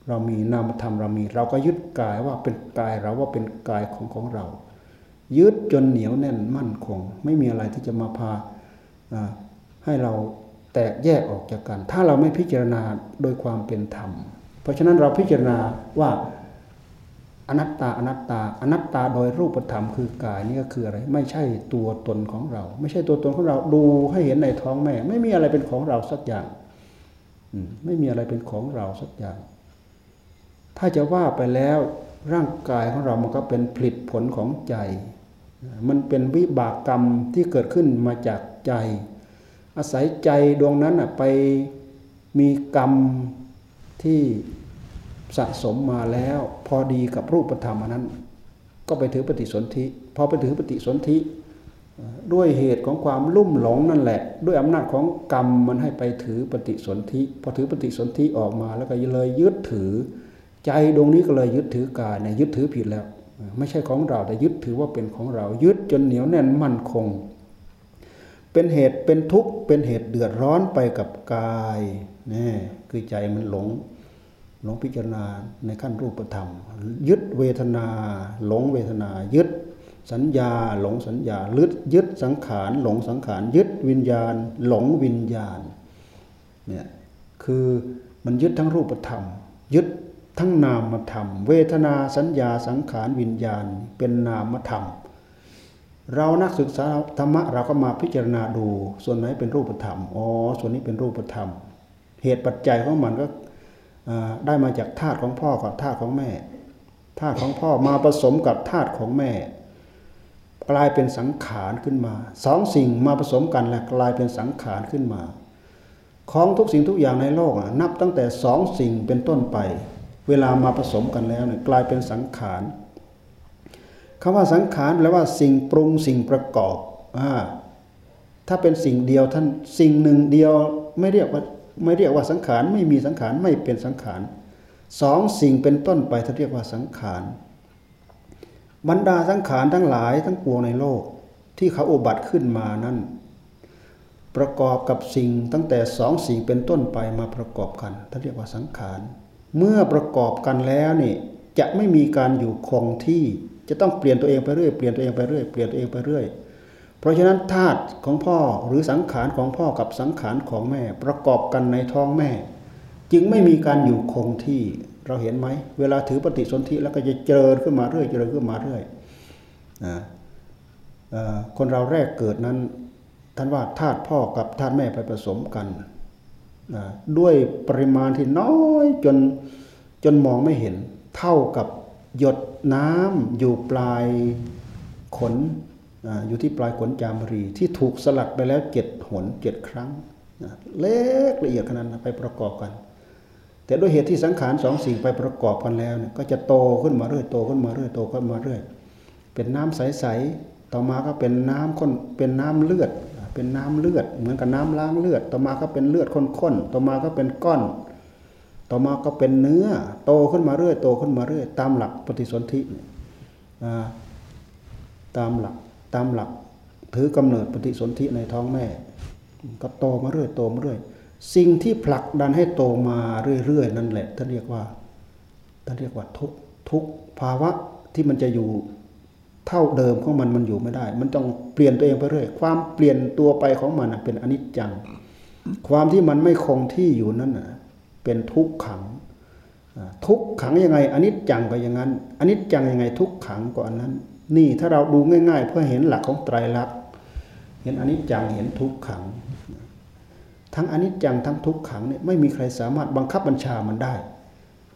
เรามีนามธรรมเรามี เราก็ยึดกายว่าเป็นกายเราว่าเป็นกายของของเรา ยึดจนเหนียวแน่นมั่นคง ไม่มีอะไรที่จะมาพาให้เราแตกแยกออกจากกัน ถ้าเราไม่พิจารณาโดยความเป็นธรรม เพราะฉะนั้นเราพิจารณาว่า อนัตตาอนัตตาอนัตตาโดยรูปธรรมคือกายนี่ก็คืออะไร ไม่ใช่ตัวตนของเรา ไม่ใช่ตัวตนของเราดูให้เห็นในท้องแม่ ไม่มีอะไรเป็นของเราสักอย่างไม่มีอะไรเป็นของเราสักอย่าง ถ้าจะว่าไปแล้วร่างกายของเรามันก็เป็นผลิตผลของใจ มันเป็นวิบากกรรมที่เกิดขึ้นมาจากใจ อาศัยใจดวงนั้นไปมีกรรมที่ สะสมมาแล้ว พอดีกับรูปธรรมนั้น ก็ไปถือปฏิสนธิพอไปถือปฏิสนธิด้วยเหตุของความลุ่มหลงนั่นแหละ ด้วยอำนาจของกรรมมันให้ไปถือปฏิสนธิพอถือปฏิสนธิออกมาแล้วก็เลยยึดถือ ใจดวงนี้ก็เลยยึดถือกายเนี่ยยึดถือผิดแล้ว ไม่ใช่ของเราแต่ยึดถือว่าเป็นของเรา ยึดจนเหนียวแน่นมั่นคง เป็นเหตุเป็นทุกข์เป็นเหตุเดือดร้อนไปกับกายนี่คือใจมันหลง หลงพิจารณาในขั้นรูปธรรม ยึดเวทนา หลงเวทนา ยึดสัญญา หลงสัญญาลึดยึดสังขารหลงสังขารยึดวิญญาณ หลงวิญญาณเนี่ยคือมันยึดทั้งรูปธรรม ยึดทั้งนามธรรม เวทนาสัญญาสังขารวิญญาณ เป็นนามธรรม เรานักศึกษาธรรมะเราก็มาพิจารณาดู ส่วนไหนเป็นรูปธรรมอ๋อส่วนนี้เป็นรูปธรรม เหตุปัจจัยของมันก็ ได้มาจากธาตุของพ่อกับธาตุของแม่ธาตุของพ่อมาผสมกับธาตุของแม่ กลายเป็นสังขารขึ้นมาสองสิ่งมาผสมกันแล้วกลายเป็นสังขารขึ้นมา ของทุกสิ่งทุกอย่างในโลกนับตั้งแต่สองสิ่งเป็นต้นไป เวลามาผสมกันแล้วเนี่ยกลายเป็นสังขารคำว่าสังขารแปลว่าสิ่งปรุงสิ่งประกอบอถ้าเป็นสิ่งเดียวท่านสิ่งหนึ่งเดียวไม่เรียกว่า ไม่เรียกว่าสังขารไม่มีสังขารไม่เป็นสังขารสองสิ่งเป็นต้นไปท่านเรียกว่าสังขารบรรดาสังขารทั้งหลายทั้งปวงในโลกที่เขาอุบัติขึ้นมานั้นประกอบกับสิ่งตั้งแต่สองสิ่งเป็นต้นไปมาประกอบกันท่านเรียกว่าสังขารเมื่อประกอบกันแล้วนี่จะไม่มีการอยู่คงที่จะต้องเปลี่ยนตัวเองไปเรื่อยเปลี่ยนตัวเองไปเรื่อยเปลี่ยนตัวเองไปเรื่อย เพราะฉะนั้นธาตุของพ่อหรือสังขารของพ่อกับสังขารของแม่ประกอบกันในท้องแม่ จึงไม่มีการอยู่คงที่เราเห็นไหมเวลาถือปฏิสนธิแล้วก็จะเจริญขึ้นมาเรื่อยเจริญขึ้นมาเรื่อยคนเราแรกเกิดนั้นท่านว่าธาตุพ่อกับธาตุแม่ไปผสมกันด้วยปริมาณที่น้อยจนจนมองไม่เห็น เท่ากับหยดน้ำอยู่ปลายขน อยู่ที่ปลายขนจามรีที่ถูกสลัดไปแล้วเจ็ดหนเจ็ดครั้งเล็กละเอียดขนาดนั้นไปประกอบกัน แต่ด้วยเหตุที่สังขารสองสิ่งไปประกอบกันแล้วเนี่ยก็จะโตขึ้นมาเรื่อยโตขึ้นมาเรื่อยโตขึ้นมาเรื่อยเป็นน้ำใสๆต่อมาก็เป็นน้ำข้นเป็นน้ำเลือด เป็นน้ำเลือด เหมือนกับน้ำล้างเลือด ต่อมาก็เป็นเลือดข้นๆต่อมาก็เป็นก้อน ต่อมาก็เป็นเนื้อโตขึ้นมาเรื่อยโตขึ้นมาเรื่อยตามหลักปฏิสนธิตามหลัก ตามหลัก ถือกำเนิดปฏิสนธิในท้องแม่ ก็โตมาเรื่อยโตมาเรื่อย สิ่งที่ผลักดันให้โตมาเรื่อยๆนั่นแหละท่านเรียกว่าท่านเรียกว่าทุกทุกภาวะที่มันจะอยู่เท่าเดิมของมันมันอยู่ไม่ได้ มันต้องเปลี่ยนตัวเองไปเรื่อย ความเปลี่ยนตัวไปของมันเป็นอนิจจัง ความที่มันไม่คงที่อยู่นั่นเป็นทุกขัง ทุกขังยังไงอนิจจังก็อย่างนั้นอนิจจังยังไงทุกขังก็อันนั้น นี่ถ้าเราดูง่าย ๆ เพื่อเห็นหลักของไตรลักษณ์เห็นอนิจจังเห็นทุกขัง ทั้งอนิจจังทั้งทุกขังเนี่ยไม่มีใครสามารถบังคับบัญชามันได้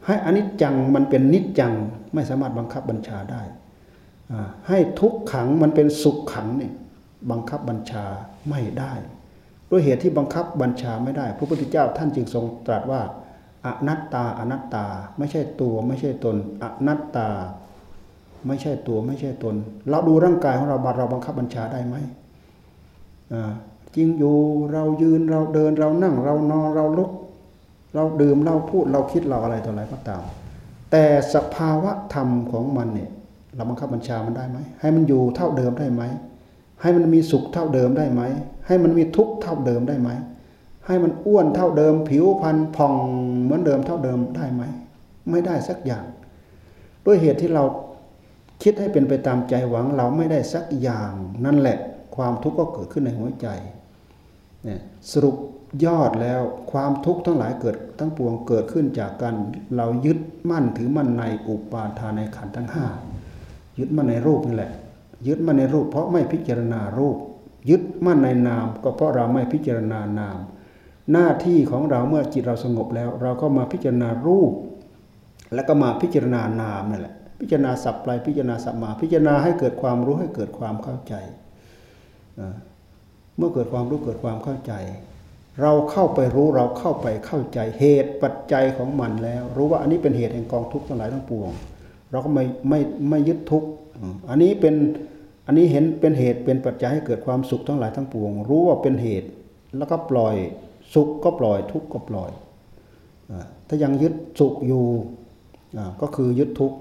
ให้อนิจจังมันเป็นนิจจังไม่สามารถบังคับบัญชาได้ ให้ทุกขังมันเป็นสุขขังเนี่ยบังคับบัญชาไม่ได้ด้วยเหตุที่บังคับบัญชาไม่ได้ พระพุทธเจ้าท่านจึงทรงตรัสว่าอนัตตาอนัตตา ไม่ใช่ตัวไม่ใช่ตน อนัตตา ไม่ใช่ตัวไม่ใช่ตน เราดูร่างกายของเราบัดเราบังคับบัญชาได้ไหมจริงอยู่เรายืนเราเดินเรานั่งเรานอนเราลุก เราดื่มเราพูดเราคิดเราอะไรต่ออะไรก็ตาม แต่สภาวะธรรมของมันเนี่ยเราบังคับบัญชามันได้ไหมให้มันอยู่เท่าเดิมได้ไหมให้มันมีสุขเท่าเดิมได้ไหมให้มันมีทุกข์เท่าเดิมได้ไหมให้มันอ้วนเท่าเดิม ผิวพรรณผ่องเหมือนเดิมเท่าเดิมได้ไหมไม่ได้สักอย่าง ด้วยเหตุที่เรา คิดให้เป็นไปตามใจหวังเราไม่ได้สักอย่างนั่นแหละความทุกข์ก็เกิดขึ้นในหัวใจเนี่ยสรุปยอดแล้วความทุกข์ทั้งหลายเกิดทั้งปวงเกิดขึ้นจากการเรายึดมั่นถือมั่นในอุปาทานในขันธ์ทั้งห้ายึดมั่นในรูปนี่แหละ ยึดมั่นในรูปเพราะไม่พิจารณารูป ยึดมั่นในนาม ก็เพราะเราไม่พิจารณานาม หน้าที่ของเราเมื่อจิตเราสงบแล้ว เราก็มาพิจารณารูป แล้วก็มาพิจารณานามนั่นแหละ พิจารณาสับปลายพิจารณาสัมมา พิจารณาให้เกิดความรู้ให้เกิดความเข้าใจ เมื่อเกิดความรู้เกิดความเข้าใจ เราเข้าไปรู้เราเข้าไปเข้าใจเหตุปัจจัยของมันแล้ว รู้ว่าอันนี้เป็นเหตุแห่งกองทุกข์ทั้งหลายทั้งปวง เราก็ไม่ไม่ไม่ยึดทุกข์อันนี้เป็นอันนี้เห็นเป็นเหตุเป็นปัจจัยให้เกิดความสุขทั้งหลายทั้งปวง รู้ว่าเป็นเหตุแล้วก็ปล่อยสุขก็ปล่อยทุกข์ก็ปล่อยถ้ายังยึดสุขอยู่ก็คือยึดทุกข์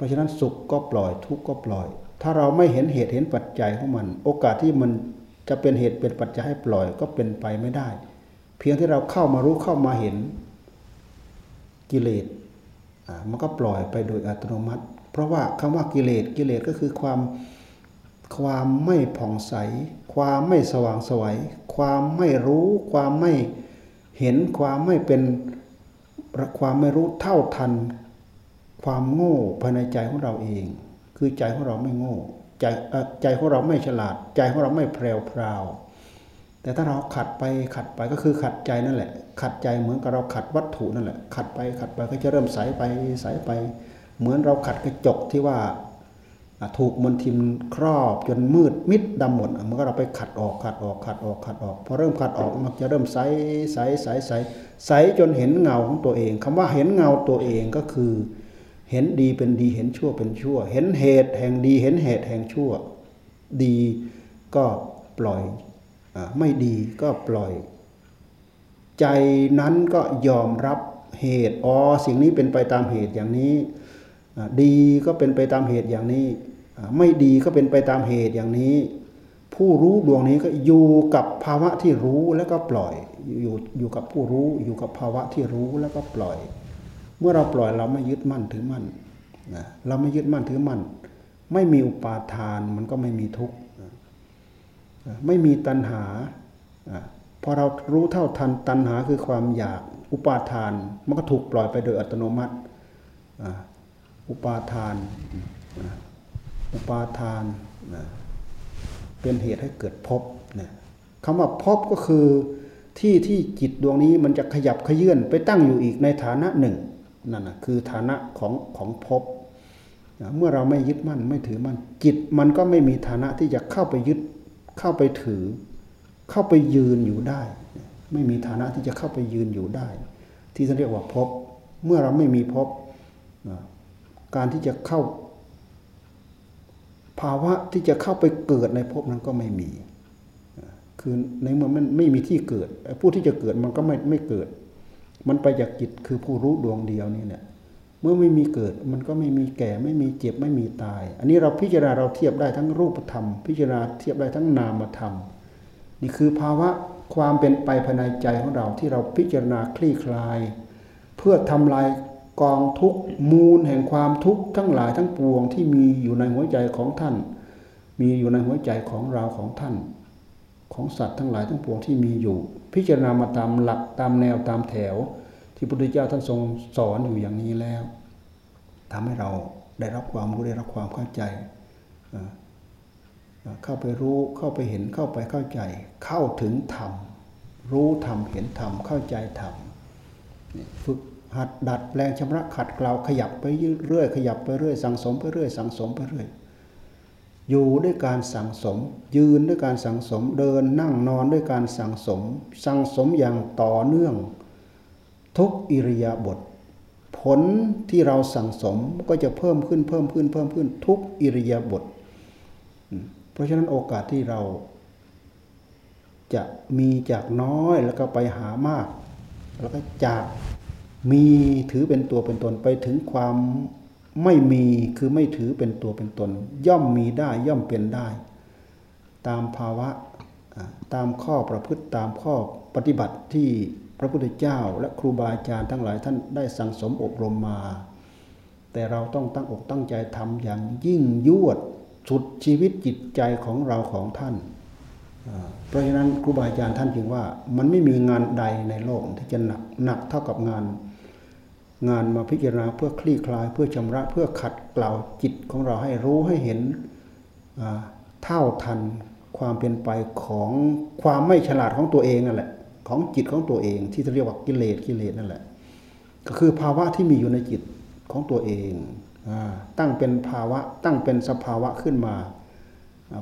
ราะฉะนั้นสุขก็ปล่อยทุกข์ก็ปล่อย ถ้าเราไม่เห็นเหตุเห็นปัจจัยของมัน โอกาสที่มันจะเป็นเหตุเป็นปัจจัยให้ปล่อยก็เป็นไปไม่ได้ เพียงที่เราเข้ามารู้เข้ามาเห็นกิเลสมันก็ปล่อยไปโดยอัตโนมัติ เพราะว่าคำว่ากิเลสกิเลสก็คือความความไม่ผ่องใส ความไม่สว่างสวยความไม่รู้ ความไม่เห็นความไม่เป็นความไม่รู้เท่าทัน ความโง่ภายในใจของเราเอง คือใจของเราไม่โง่ใจใจของเราไม่ฉลาด ใจของเราไม่แพรวพราวแต่ถ้าเราขัดไปขัดไปก็คือขัดใจนั่นแหละ ขัดใจเหมือนกับเราขัดวัตถุนั่นแหละ ขัดไปขัดไปก็จะเริ่มใสไปใสไป เหมือนเราขัดกระจกที่ว่าถูกมนทิมครอบจนมืดมิดดำหมดมันก็เราไปขัดออกขัดออกขัดออกขัดออกพอเริ่มขัดออกมันจะเริ่มใสใสใสใสใสจนเห็นเงาของตัวเองคำว่าเห็นเงาตัวเองก็คือ เห็นดีเป็นดีเห็นชั่วเป็นชั่ว เห็นเหตุแห่งดีเห็นเหตุแห่งชั่ว ดีก็ปล่อยอไม่ดีก็ปล่อย ใจนั้นก็ยอมรับเหตุอ๋อสิ่งนี้เป็นไปตามเหตุอย่างนี้ ดีก็เป็นไปตามเหตุอย่างนี้ ไม่ดีก็เป็นไปตามเหตุอย่างนี้ ผู้รู้ดวงนี้ก็อยู่กับภาวะที่รู้แล้วก็ปล่อย อยู่อยู่กับผู้รู้อยู่กับภาวะที่รู้แล้วก็ปล่อย เมื่อเราปล่อยเราไม่ยึดมั่นถือมั่นนะเราไม่ยึดมั่นถือมั่น ไม่มีอุปาทานมันก็ไม่มีทุกข์ไม่มีตัณหาพอเรารู้เท่าทันตัณหาคือความอยากอุปาทาน มันก็ถูกปล่อยไปโดยอัตโนมัติอุปาทาน อุปาทาน เป็นเหตุให้เกิดภพคำว่าภพก็คือที่ที่จิตดวงนี้มันจะขยับขยื่นไปตั้งอยู่อีกในฐานะหนึ่ง นั่นนะคือฐานะของของภพนะเมื่อเราไม่ยึดมั่นไม่ถือมั่นจิตมันก็ไม่มีฐานะที่จะเข้าไปยึดเข้าไปถือ เข้าไปยืนอยู่ได้ ไม่มีฐานะที่จะเข้าไปยืนอยู่ได้ ที่เรียกว่าภพเมื่อเราไม่มีภพการที่จะเข้า ภาวะที่จะเข้าไปเกิดในภพนั้นก็ไม่มี คือในเมื่อมันไม่มีที่เกิด ผู้ที่จะเกิดมันก็ไม่ไม่เกิด มันไปจากจิตคือผู้รู้ดวงเดียวนี่เนี่ยเมื่อไม่มีเกิดมันก็ไม่มีแก่ไม่มีเจ็บไม่มีตาย อันนี้เราพิจารณาเราเทียบได้ทั้งรูปธรรม พิจารณาเทียบได้ทั้งนามธรรม นี่คือภาวะความเป็นไปภายในใจของเราที่เราพิจารณาคลี่คลาย เพื่อทำลายกองทุกมูลแห่งความทุกข์ทั้งหลายทั้งปวงที่มีอยู่ในหัวใจของท่าน มีอยู่ในหัวใจของเราของท่าน ของสัตว์ทั้งหลายทั้งปวงที่มีอยู่ พิจารณามาตามหลักตามแนวตามแถว ที่พระพุทธเจ้าท่านทรงสอนอยู่อย่างนี้แล้วทำให้เราได้รับความรู้ได้รับความเข้าใจ เข้าไปรู้เข้าไปเห็นเข้าไปเข้าใจ เข้าถึงธรรมรู้ธรรมเห็นธรรมเข้าใจธรรมฝึกหัดดัดแปลงชำระขัดเกลาขยับไปเรื่อยขยับไปเรื่อยสังสมไปเรื่อยสังสมไปเรื่อย อยู่ด้วยการสังสม ยืนด้วยการสังสม เดินนั่งนอนด้วยการสังสม สังสมอย่างต่อเนื่อง ทุกอิริยาบถผลที่เราสั่งสมก็จะเพิ่มขึ้นเพิ่มขึ้นเพิ่มขึ้นทุกอิริยาบถเพราะฉะนั้นโอกาสที่เราจะมีจากน้อยแล้วก็ไปหามาก แล้วก็จากมีถือเป็นตัวเป็นตนไปถึงความ ไม่มีคือไม่ถือเป็นตัวเป็นตน ย่อมมีได้ย่อมเป็นได้ ตามภาวะตามข้อประพฤติตามข้อปฏิบัติที่พระพุทธเจ้า และครูบาอาจารย์ทั้งหลายท่านได้สั่งสมอบรมมา แต่เราต้องตั้งอกตั้งใจทำอย่างยิ่งยวดสุดชีวิตจิตใจของเราของท่าน เพราะฉะนั้นครูบาอาจารย์ท่านจึงว่า มันไม่มีงานใดในโลกที่จะหนักหนักเท่ากับงาน งานมาพิจารณาเพื่อคลี่คลาย เพื่อชำระเพื่อขัดเกลาจิตของเราให้รู้ให้เห็นเท่าทันความเป็นไปของความไม่ฉลาดของตัวเองนั่นแหละของจิตของตัวเองที่เรียกว่ากิเลสกิเลสนั่นแหละ ก็คือภาวะที่มีอยู่ในจิตของตัวเองตั้งเป็นภาวะตั้งเป็นสภาวะขึ้นมา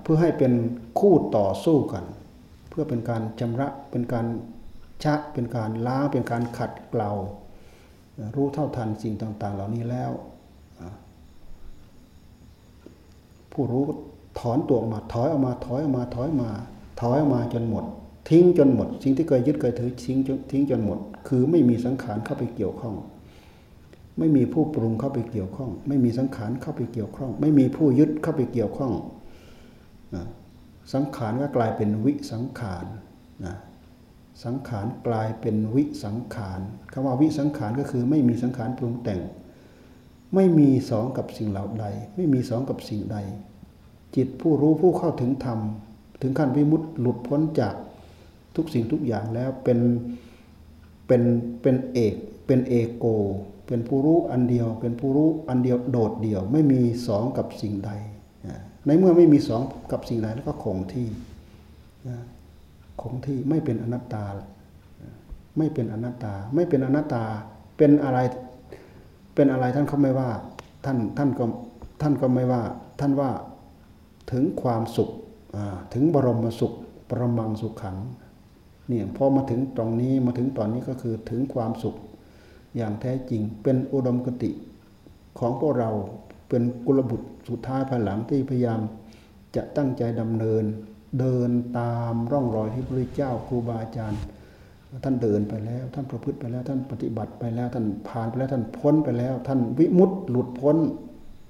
เพื่อให้เป็นคู่ต่อสู้กัน เพื่อเป็นการชำระเป็นการชะเป็นการล้างเป็นการขัดเกลา รู้เท่าทันสิ่งต่าง ๆ เหล่านี้แล้ว ผู้รู้ถอนตัวออกมาถอยออกมาถอยออกมาถอยมาถอยออกมาจนหมด ทิ้งจนหมด สิ่งที่เคยยึดเคยถือทิ้งทิ้งจนหมด คือไม่มีสังขารเข้าไปเกี่ยวข้อง ไม่มีผู้ปรุงเข้าไปเกี่ยวข้อง ไม่มีสังขารเข้าไปเกี่ยวข้อง ไม่มีผู้ยึดเข้าไปเกี่ยวข้องสังขารก็กลายเป็นวิสังขารนะ สังขารกลายเป็นวิสังขารคำว่าวิสังขารก็คือไม่มีสังขารปรุงแต่ง ไม่มีสองกับสิ่งเหล่าใด ไม่มีสองกับสิ่งใด จิตผู้รู้ผู้เข้าถึงธรรม ถึงขั้นวิมุตติหลุดพ้นจากทุกสิ่งทุกอย่างแล้วเป็นเป็นเป็นเอก เป็นเอโก เป็นผู้รู้อันเดียว เป็นผู้รู้อันเดียวโดดเดี่ยว ไม่มีสองกับสิ่งใด ในเมื่อไม่มีสองกับสิ่งใดแล้วก็คงที่ คงที่ไม่เป็นอนัตตา ไม่เป็นอนัตตา ไม่เป็นอนัตตา เป็นอะไรเป็นอะไรท่านเขาไม่ว่าท่านท่านก็ท่านก็ไม่ว่า ท่านว่าถึงความสุขถึงบรมสุขประมังสุขขังเนี่ยพอมาถึงตรงนี้มาถึงตอนนี้ก็คือถึงความสุขอย่างแท้จริงเป็นอุดมคติของพวกเราเป็นกุลบุตรสุดท้ายภายหลังที่พยายามจะตั้งใจดำเนิน เดินตามร่องรอยที่พระเจ้าครูบาอาจารย์ ท่านเดินไปแล้ว ท่านประพฤติไปแล้ว ท่านปฏิบัติไปแล้ว ท่านผ่านไปแล้วท่านพ้นไปแล้ว ท่านวิมุตต์หลุดพ้น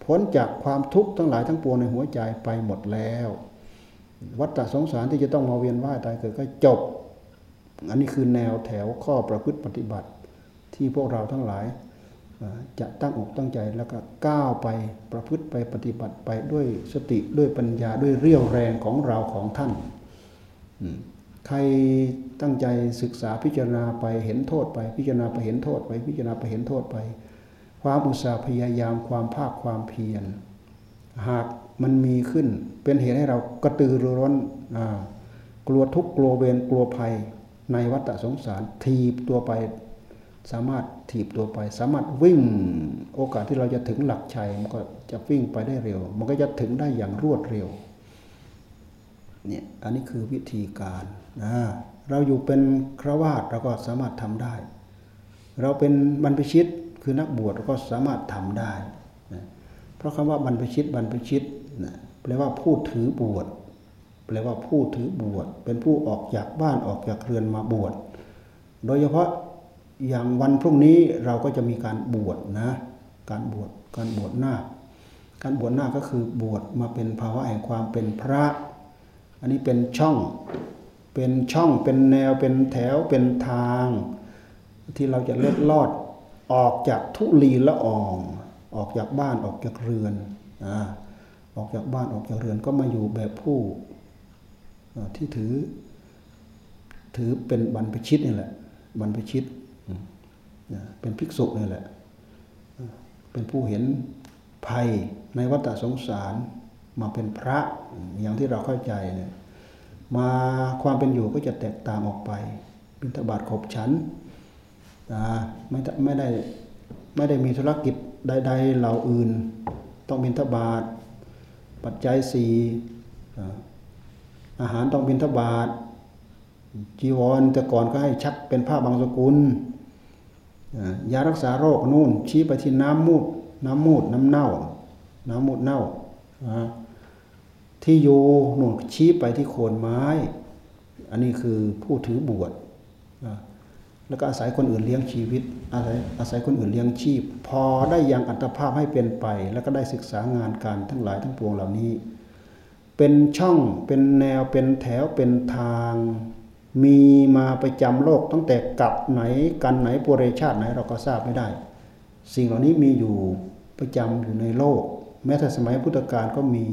พ้นจากความทุกข์ทั้งหลายทั้งปวงในหัวใจไปหมดแล้ว วัฏสงสารที่จะต้องมาเวียนว่ายตายเกิดก็จบ อันนี้คือแนวแถวข้อประพฤติปฏิบัติที่พวกเราทั้งหลาย จะตั้งอกตั้งใจแล้วก็ก้าวไปประพฤติไปปฏิบัติไปด้วยสติด้วยปัญญาด้วยเรี่ยวแรงของเราของท่าน ใครตั้งใจศึกษาพิจารณาไปเห็นโทษไปพิจารณาไปเห็นโทษไปพิจารณาไปเห็นโทษไป ความอุตสาห์พยายามความภาคความเพียร หากมันมีขึ้นเป็นเหตุให้เรากระตือรือร้นกลัวทุกข์กลัวเวรกลัวภัยในวัฏสงสารทีบตัวไป สามารถถีบตัวไป สามารถวิ่งโอกาสที่เราจะถึงหลักชัยมันก็จะวิ่งไปได้เร็ว มันก็จะถึงได้อย่างรวดเร็วเนี่ยอันนี้คือวิธีการนะเราอยู่เป็นครวาสเราก็สามารถทำได้ เราเป็นบรรพชิตคือนักบวชเราก็สามารถทำได้นะเพราะคำว่าบรรพชิตบรรพชิตนะแปลว่าผู้ถือบวชแปลว่าผู้ถือบวชเป็นผู้ออกจากบ้านออกจากเรือนมาบวชโดยเฉพาะ อย่างวันพรุ่งนี้เราก็จะมีการบวชนะ การบวชการบวชหน้า การบวชหน้าก็คือบวชมาเป็นภาวะแห่งความเป็นพระ อันนี้เป็นช่องเป็นช่องเป็นแนวเป็นแถวเป็นทาง ที่เราจะเล็ดลอดออกจากทุลีละออง ออกจากบ้านออกจากเรือนอออกจากบ้านออกจากเรือนก็มาอยู่แบบผู้ที่ถือ ถือเป็นบรรพชิตนี่แหละบรรพชิต เป็นภิกษุนี่แหละ เป็นผู้เห็นภัยในวัฏสงสารมาเป็นพระอย่างที่เราเข้าใจเนี่ยมาความเป็นอยู่ก็จะแตกต่างออกไป บิณฑบาตขบฉันไม่ไม่ได้ไม่ได้มีธุรกิจใดๆเหล่าอื่น ต้องบิณฑบาตปัจจัยสี่อาหารต้องบิณฑบาตจีวรแต่ก่อนก็ให้ชักเป็นผ้าบางสกุล ยารักษาโรคนู่น ชี้ไปที่น้ำมูด น้ำมูดน้ำเน่า น้ำมูดเน่าที่อยู่นู่นชี้ไปที่โคนไม้ อันนี้คือผู้ถือบวชแล้วก็อาศัยคนอื่นเลี้ยงชีวิต อาศัยอาศัยคนอื่นเลี้ยงชีพ พอได้ยังอัตภาพให้เป็นไป แล้วก็ได้ศึกษางานการทั้งหลายทั้งปวงเหล่านี้ เป็นช่องเป็นแนวเป็นแถวเป็นทาง มีมาประจำโลกตั้งแต่กับไหนกันไหนปุเรชาติไหนเราก็ทราบไม่ได้ สิ่งเหล่านี้มีอยู่ประจำอยู่ในโลก แม้แต่สมัยพุทธกาลก็มี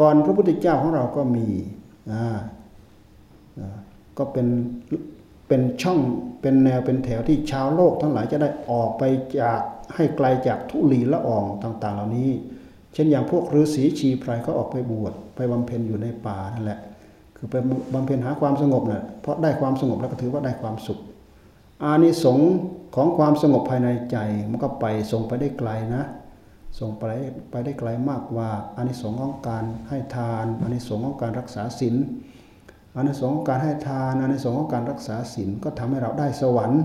ก่อนพระพุทธเจ้าของเราก็มีอ่าก็เป็นเป็นช่องเป็นแนวเป็นแถวที่ชาวโลกทั้งหลายจะได้ออกไปจากให้ไกลจากทุลีละอองต่าง ๆ เหล่านี้ เช่นอย่างพวกฤาษีชีไพรก็ออกไปบวชไปบำเพ็ญอยู่ในป่านั่นแหละ คือไปบำเพ็ญหาความสงบนะ่ะเพราะได้ความสงบแล้วก็ถือว่าได้ความสุข อานิสงส์ของความสงบภายในใจมันก็ไปส่งไปได้ไกลนะ ส่งไปไปได้ไกลมากว่าอานิสงส์ของการให้ทานอานิสงส์ของการรักษาศีลอานิสงส์ของการให้ทานอานิสงส์ของการรักษาศีลก็ทำให้เราได้สวรรค์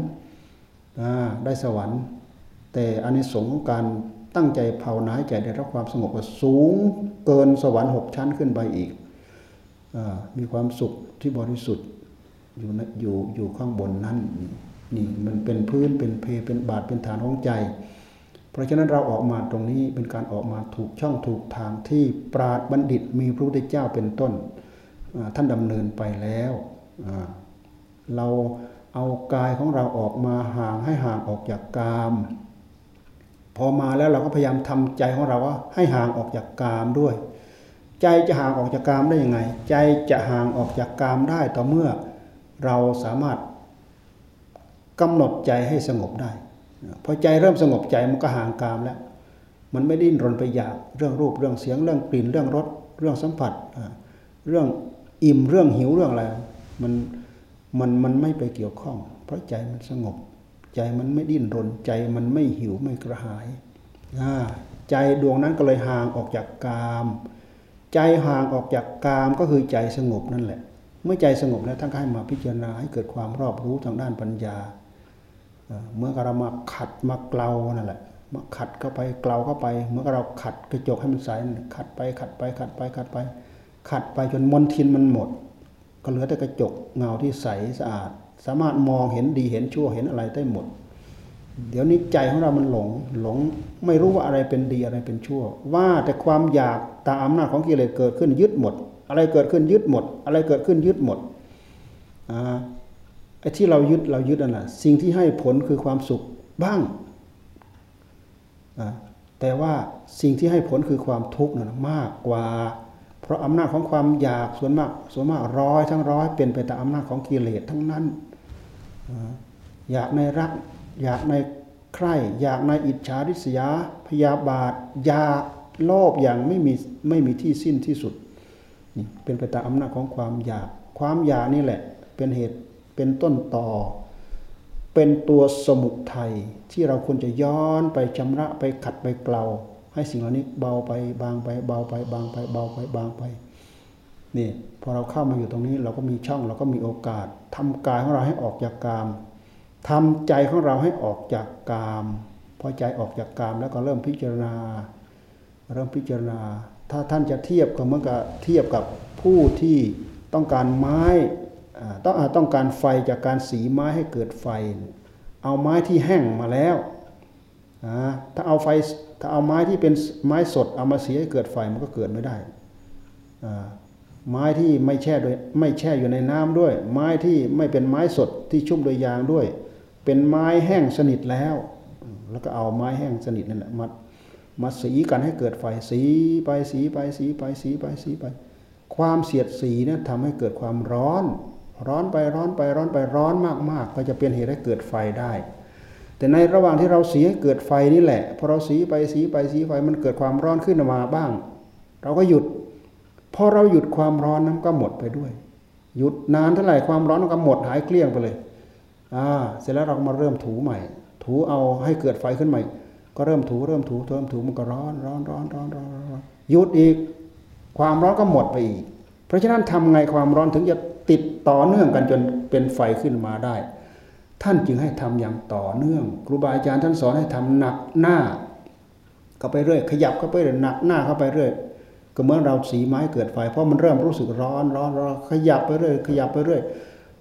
ได้สวรรค์ แต่อานิสงส์ของการตั้งใจภาวนาใจได้รับความสงบก็สูงเกินสวรรค์หกชั้นขึ้นไปอีก มีความสุขที่บริสุทธิ์อยู่อยู่อยู่ข้างบนนั้นนี่มันเป็นพื้นเป็นเพเป็นบาทเป็นฐานของใจ เพราะฉะนั้นเราออกมาตรงนี้เป็นการออกมาถูกช่องถูกทางที่ปราดบัณฑิตมีพระพุทธเจ้าเป็นต้น ท่านดำเนินไปแล้ว เราเอากายของเราออกมาห่างให้ห่างออกจากกาม พอมาแล้วเราก็พยายามทำใจของเราว่าให้ห่างออกจากกามด้วย ใจจะห่างออกจากกามได้ยังไง ใจจะห่างออกจากกามได้ต่อเมื่อเราสามารถกำหนดใจให้สงบได้พอใจเริ่มสงบใจมันก็ห่างกามแล้ว มันไม่ดิ้นรนไปอยากเรื่องรูปเรื่องเสียงเรื่องกลิ่นเรื่องรสเรื่องสัมผัสเรื่องอิ่มเรื่องหิวเรื่องอะไรมันมันมันไม่ไปเกี่ยวข้อง เพราะใจมันสงบ ใจมันไม่ดิ้นรนใจมันไม่หิวไม่กระหายใจดวงนั้นก็เลยห่างออกจากกาม ใจห่างออกจากกามก็คือใจสงบนั่นแหละ เมื่อใจสงบแล้วท่านก็ให้มาพิจารณาให้เกิดความรอบรู้ทางด้านปัญญาเมื่อเรามาขัดมาเกลานั่นแหละมาขัดเข้าไปเกลาเข้าไป เมื่อเราขัดกระจกให้มันใสขัดไปขัดไปขัดไปขัดไป ขัดไปจนมนทินมันหมด ก็เหลือแต่กระจกเงาที่ใสสะอาด สามารถมองเห็นดีเห็นชั่วเห็นอะไรได้หมด เดี๋ยวนี้ใจของเรามันหลงหลงไม่รู้ว่าอะไรเป็นดีอะไรเป็นชั่ว ว่าแต่ความอยาก ตามอำนาจของกิเลสเกิดขึ้นยึดหมด อะไรเกิดขึ้นยึดหมด อะไรเกิดขึ้นยึดหมดอ่าไอ้ที่เรายึดเรายึดนั่นแหละสิ่งที่ให้ผลคือความสุขบ้างแต่ว่าสิ่งที่ให้ผลคือความทุกข์นั้นมากกว่า เพราะอำนาจของความอยากส่วนมากส่วนมากร้อยทั้งร้อยเป็นไปตามอำนาจของกิเลสทั้งนั้นอยากในรัก อยากในใคร่อยากในอิจฉาริษยาพยาบาทอยาก โลภอย่างไม่มีไม่มีที่สิ้นที่สุดนี่เป็นไปตามอำนาจของความอยาก ความอยากนี่แหละ เป็นเหตุเป็นต้นต่อ เป็นตัวสมุทัยที่เราควรจะย้อนไปชำระไปขัดไปเกลาให้สิ่งเหล่านี้เบาไปบางไปเบาไปบางไปเบาไปบางไปนี่พอเราเข้ามาอยู่ตรงนี้เราก็มีช่องเราก็มีโอกาสทำกายของเราให้ออกจากกามทำใจของเราให้ออกจากกาม พอใจออกจากกามแล้วก็เริ่มพิจารณา เริ่มพิจารณา ถ้าท่านจะเทียบก็เหมือนกับเทียบกับผู้ที่ต้องการไม้ต้องต้องการไฟจากการสีไม้ให้เกิดไฟ เอาไม้ที่แห้งมาแล้วถ้าเอาไฟถ้าเอาไม้ที่เป็นไม้สดเอามาเสียให้เกิดไฟมันก็เกิดไม่ได้ไม้ที่ไม่แช่โดยไม่แช่อยู่ในน้ำด้วย ไม้ที่ไม่เป็นไม้สดที่ชุ่มโดยยางด้วย เป็นไม้แห้งสนิทแล้ว แล้วก็เอาไม้แห้งสนิทนั่นแหละมา มาสีกันให้เกิดไฟสีไปสีไปสีไปสีไปสีไป ความเสียดสีนี่ทำให้เกิดความร้อน ร้อนไปร้อนไปร้อนไปร้อนมากๆ ก็จะเป็นเหตุให้เกิดไฟได้ แต่ในระหว่างที่เราสีให้เกิดไฟนี่แหละพอเราสีไปสีไปสีไฟมันเกิดความร้อนขึ้นมาบ้าง เราก็หยุดพอเราหยุดความร้อนนั้นก็หมดไปด้วย หยุดนานเท่าไหร่ความร้อนก็หมดหายเกลี้ยงไปเลยอ่าเสร็จแล้วเรามาเริ่มถูใหม่ ถูเอาให้เกิดไฟขึ้นใหม่ ก็เริ่มถูเริ่มถูเริ่มถูมันก็ร้อนร้อนร้อนร้อนร้อนร้อนหยุดอีก ความร้อนก็หมดไปอีก เพราะฉะนั้นทำไงความร้อนถึงจะติดต่อเนื่องกันจนเป็นไฟขึ้นมาได้ ท่านจึงให้ทำอย่างต่อเนื่อง ครูบาอาจารย์ท่านสอนให้ทำหนักหน้าเข้าไปเรื่อย ขยับเข้าไปเรื่อยหนักหน้าเข้าไปเรื่อยก็เมื่อเราสีไม้เกิดไฟ เพราะมันเริ่มรู้สึกร้อนร้อนร้อนขยับไปเรื่อยขยับไปเรื่อย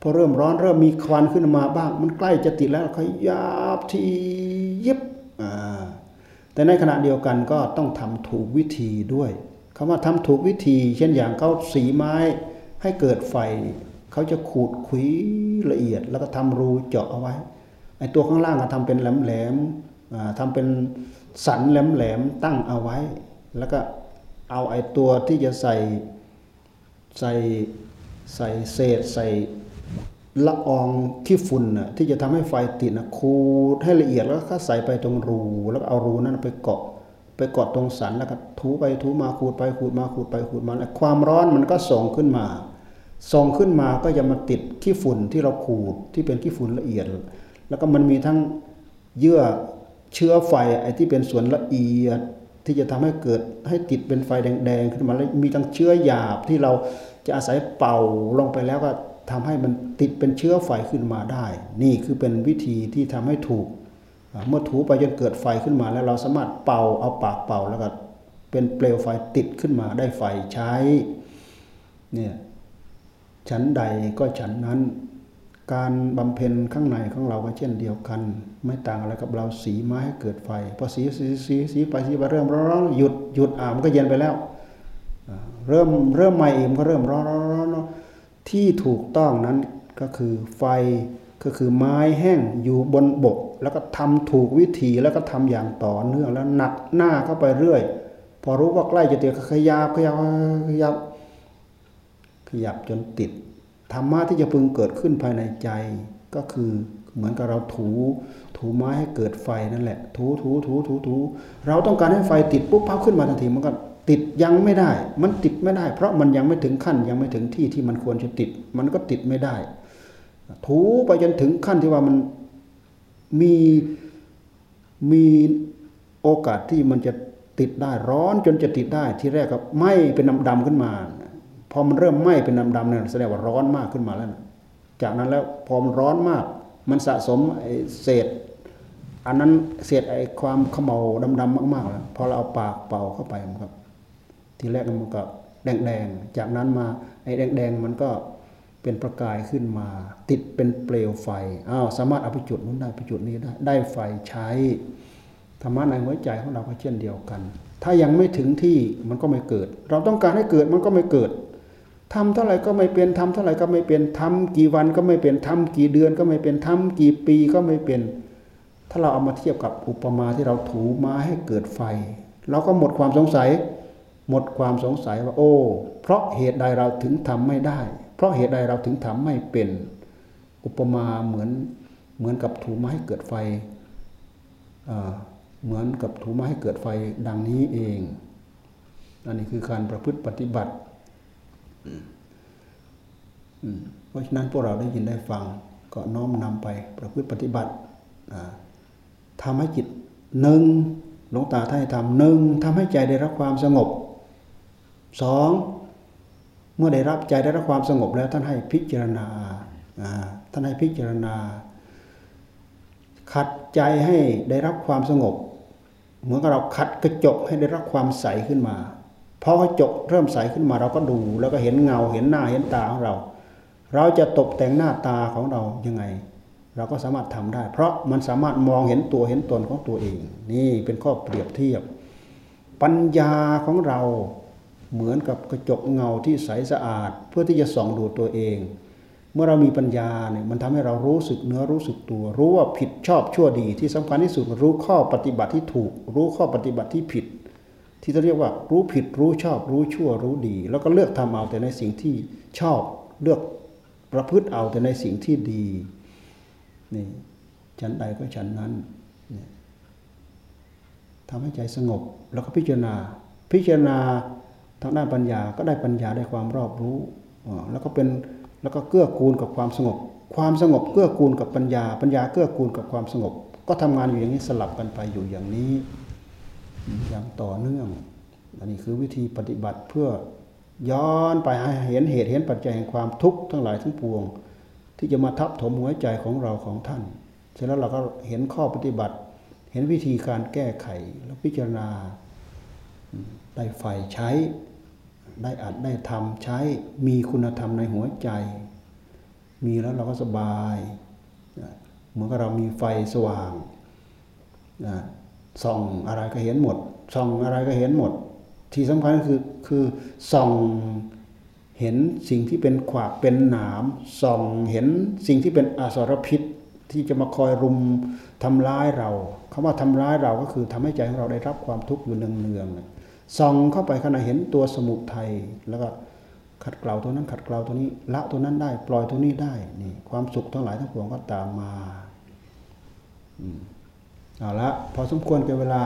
พอเริ่มร้อนเริ่มมีควันขึ้นมาบ้าง มันใกล้จะติดแล้วขยับทียิบ แต่ในขณะเดียวกันก็ต้องทำถูกวิธีด้วยคำว่าทำถูกวิธี เช่นอย่างเขาสีไม้ให้เกิดไฟ เขาจะขูดขุยละเอียด แล้วก็ทำรูเจาะเอาไว้ไอ้ตัวข้างล่างก็ทำเป็นแหลมๆทำเป็นสันแหลมๆตั้งเอาไว้ แล้วก็เอาไอ้ตัวที่จะใส่ใส่ใส่เศษใส่ ละอองขี้ฝุ่นน่ะที่จะทำให้ไฟติดนะขูดให้ละเอียดแล้วก็ใส่ไปตรงรู แล้วเอารูนั้นไปเกาะ ไปเกาะตรงสันแล้วก็ถูไปถูมาขูดไปขูดมาขูดไปขูดมาแล้วความร้อนมันก็ส่งขึ้นมา ส่งขึ้นมาก็จะมาติดขี้ฝุ่นที่เราขูดที่เป็นขี้ฝุ่นละเอียด แล้วก็มันมีทั้งเยื่อเชื้อไฟไอ้ที่เป็นส่วนละเอียดที่จะทำให้เกิดให้ติดเป็นไฟแดงๆขึ้นมาแล้วมีทั้งเชื้อหยาบที่เราจะอาศัยเป่าลงไปแล้วก็ ทำให้มันติดเป็นเชื้อไฟขึ้นมาได้ นี่คือเป็นวิธีที่ทำให้ถูก เมื่อถูไปจนเกิดไฟขึ้นมา แล้วเราสามารถเป่าเอาปากเป่าแล้วก็เป็นเปลวไฟติดขึ้นมาได้ไฟใช้เนี่ยชั้นใดก็ชั้นนั้น การบำเพ็ญข้างในของเราก็เช่นเดียวกัน ไม่ต่างอะไรกับเราสีไม้ให้เกิดไฟพอสีสีสีสีไปสีไปเริ่มร้อนหยุดหยุดอ่ามันก็เย็นไปแล้ว เริ่มเริ่มใหม่อีกก็เริ่มร้อนร้อนร้อน ที่ถูกต้องนั้นก็คือไฟก็คือไม้แห้งอยู่บนบก แล้วก็ทำถูกวิธีแล้วก็ทำอย่างต่อเนื่องแล้วหนักหน้าเข้าไปเรื่อย พอรู้ว่าใกล้จะเตียก็ขยับขยับขยับขยับจนติดธรรมะที่จะพึงเกิดขึ้นภายในใจ ก็คือเหมือนกับเราถูถูไม้ให้เกิดไฟนั่นแหละ ถูถูถูถูถูเราต้องการให้ไฟติดปุ๊บพับขึ้นมาทันทีมันก็ ติดยังไม่ได้ มันติดไม่ได้ เพราะมันยังไม่ถึงขั้นยังไม่ถึงที่ที่มันควรจะติด มันก็ติดไม่ได้ ถูไปจนถึงขั้นที่ว่ามันมีมีโอกาสที่มันจะติดได้ร้อนจนจะติดได้ที่แรกก็ไหม้เป็นดำดำขึ้นมาพอมันเริ่มไหม้เป็นดำๆเนี่ยแสดงว่าร้อนมากขึ้นมาแล้วนะจากนั้นแล้วพอมันร้อนมาก มันสะสมเศษ อันนั้นเศษไอ้ความขมเหลาดำๆมากๆแล้วพอเราเอาปากเป่าเข้าไปมันก็ ทีแรกมันก็แดงๆ จากนั้นมาไอ้แดงๆมันก็เป็นประกายขึ้นมา ติดเป็นเปลวไฟอ้าวสามารถเอาไปจุดนู้นได้ไปจุดนี้ได้ได้ไฟใช้ธรรมะในหัวใจของเราก็เช่นเดียวกัน ถ้ายังไม่ถึงที่มันก็ไม่เกิด เราต้องการให้เกิดมันก็ไม่เกิดทำเท่าไหร่ก็ไม่เป็นทำเท่าไหร่ก็ไม่เป็นทำกี่วันก็ไม่เป็นทำกี่เดือนก็ไม่เป็นทำกี่ปีก็ไม่เป็น ถ้าเราเอามาเทียบกับอุปมาที่เราถูมาให้เกิดไฟ เราก็หมดความสงสัย หมดความสงสัยว่า โอ้ เพราะเหตุใดเราถึงทำไม่ได้ เพราะเหตุใดเราถึงทำไม่เป็น อุปมาเหมือนเหมือนกับถูไม้เกิดไฟเหมือนกับถูไม้เกิดไฟดังนี้เองอันนี้คือการประพฤติปฏิบัติเพราะฉะนั้นพวกเราได้ยินได้ฟังก็น้อมนำไปประพฤติปฏิบัติทำให้จิตหนึ่งหลวงตาท่านทำหนึ่งทำให้ใจได้รับความสงบ สองเมื่อได้รับใจได้รับความสงบแล้วท่านให้พิจารณาท่านให้พิจารณา ขัดใจให้ได้รับความสงบ เหมือนกับเราขัดกระจกให้ได้รับความใสขึ้นมาพอกระจกเริ่มใสขึ้นมาเราก็ดู แล้วก็เห็นเงาเห็นหน้าเห็นตาของเรา เราจะตกแต่งหน้าตาของเรายังไง เราก็สามารถทำได้ เพราะมันสามารถมองเห็นตัวเห็นตนของตัวเอง นี่เป็นข้อเปรียบเทียบ ปัญญาของเรา เหมือนกับกระจกเงาที่ใสสะอาด เพื่อที่จะส่องดูตัวเอง เมื่อเรามีปัญญาเนี่ยมันทำให้เรารู้สึกเนื้อรู้สึกตัว รู้ว่าผิดชอบชั่วดีที่สำคัญที่สุดรู้ข้อปฏิบัติที่ถูก รู้ข้อปฏิบัติที่ผิด ที่จะเรียกว่ารู้ผิดรู้ชอบ รู้ชั่วรู้ดี แล้วก็เลือกทำเอาแต่ในสิ่งที่ชอบเลือกประพฤติเอาแต่ในสิ่งที่ดีนี่ฉันใดก็ฉันนั้นทำให้ใจสงบแล้วก็พิจารณา พิจารณา ทางด้านปัญญาก็ได้ปัญญาได้ความรอบรู้แล้วก็เป็นแล้วก็เกื้อกูลกับความสงบ ความสงบเกื้อกูลกับปัญญา ปัญญาเกื้อกูลกับความสงบ ก็ทำงานอยู่อย่างนี้สลับกันไปอยู่อย่างนี้อย่างต่อเนื่อง อันนี้คือวิธีปฏิบัติเพื่อย้อนไปให้เห็นเหตุเห็นปัจจัยแห่งความทุกข์ทั้งหลายทั้งปวง ที่จะมาทับถมหัวใจของเราของท่าน เสร็จแล้วเราก็เห็นข้อปฏิบัติ เห็นวิธีการแก้ไขแล้วพิจารณาได้ไฟใช้ ได้อัดได้ทำใช้มีคุณธรรมในหัวใจ มีแล้วเราก็สบายเหมือนกับเรามีไฟสว่างส่องอะไรก็เห็นหมดส่องอะไรก็เห็นหมด ที่สำคัญคือคือส่องเห็นสิ่งที่เป็นขวากเป็นหนามส่องเห็นสิ่งที่เป็นอสรพิษที่จะมาคอยรุมทำร้ายเราคาว่าทำร้ายเราก็คือทำให้ใจของเราได้รับความทุกข์อยู่เนืองๆ ส่องเข้าไปขณะเห็นตัวสมุทัยแล้วก็ขัดเกลาตัวนั้นขัดเกลาตัวนี้ ละตัวนั้นได้ปล่อยตัวนี้ได้นี่ความสุขทั้งหลายทั้งปวงก็ตามมาเอาละพอสมควรกับเวลา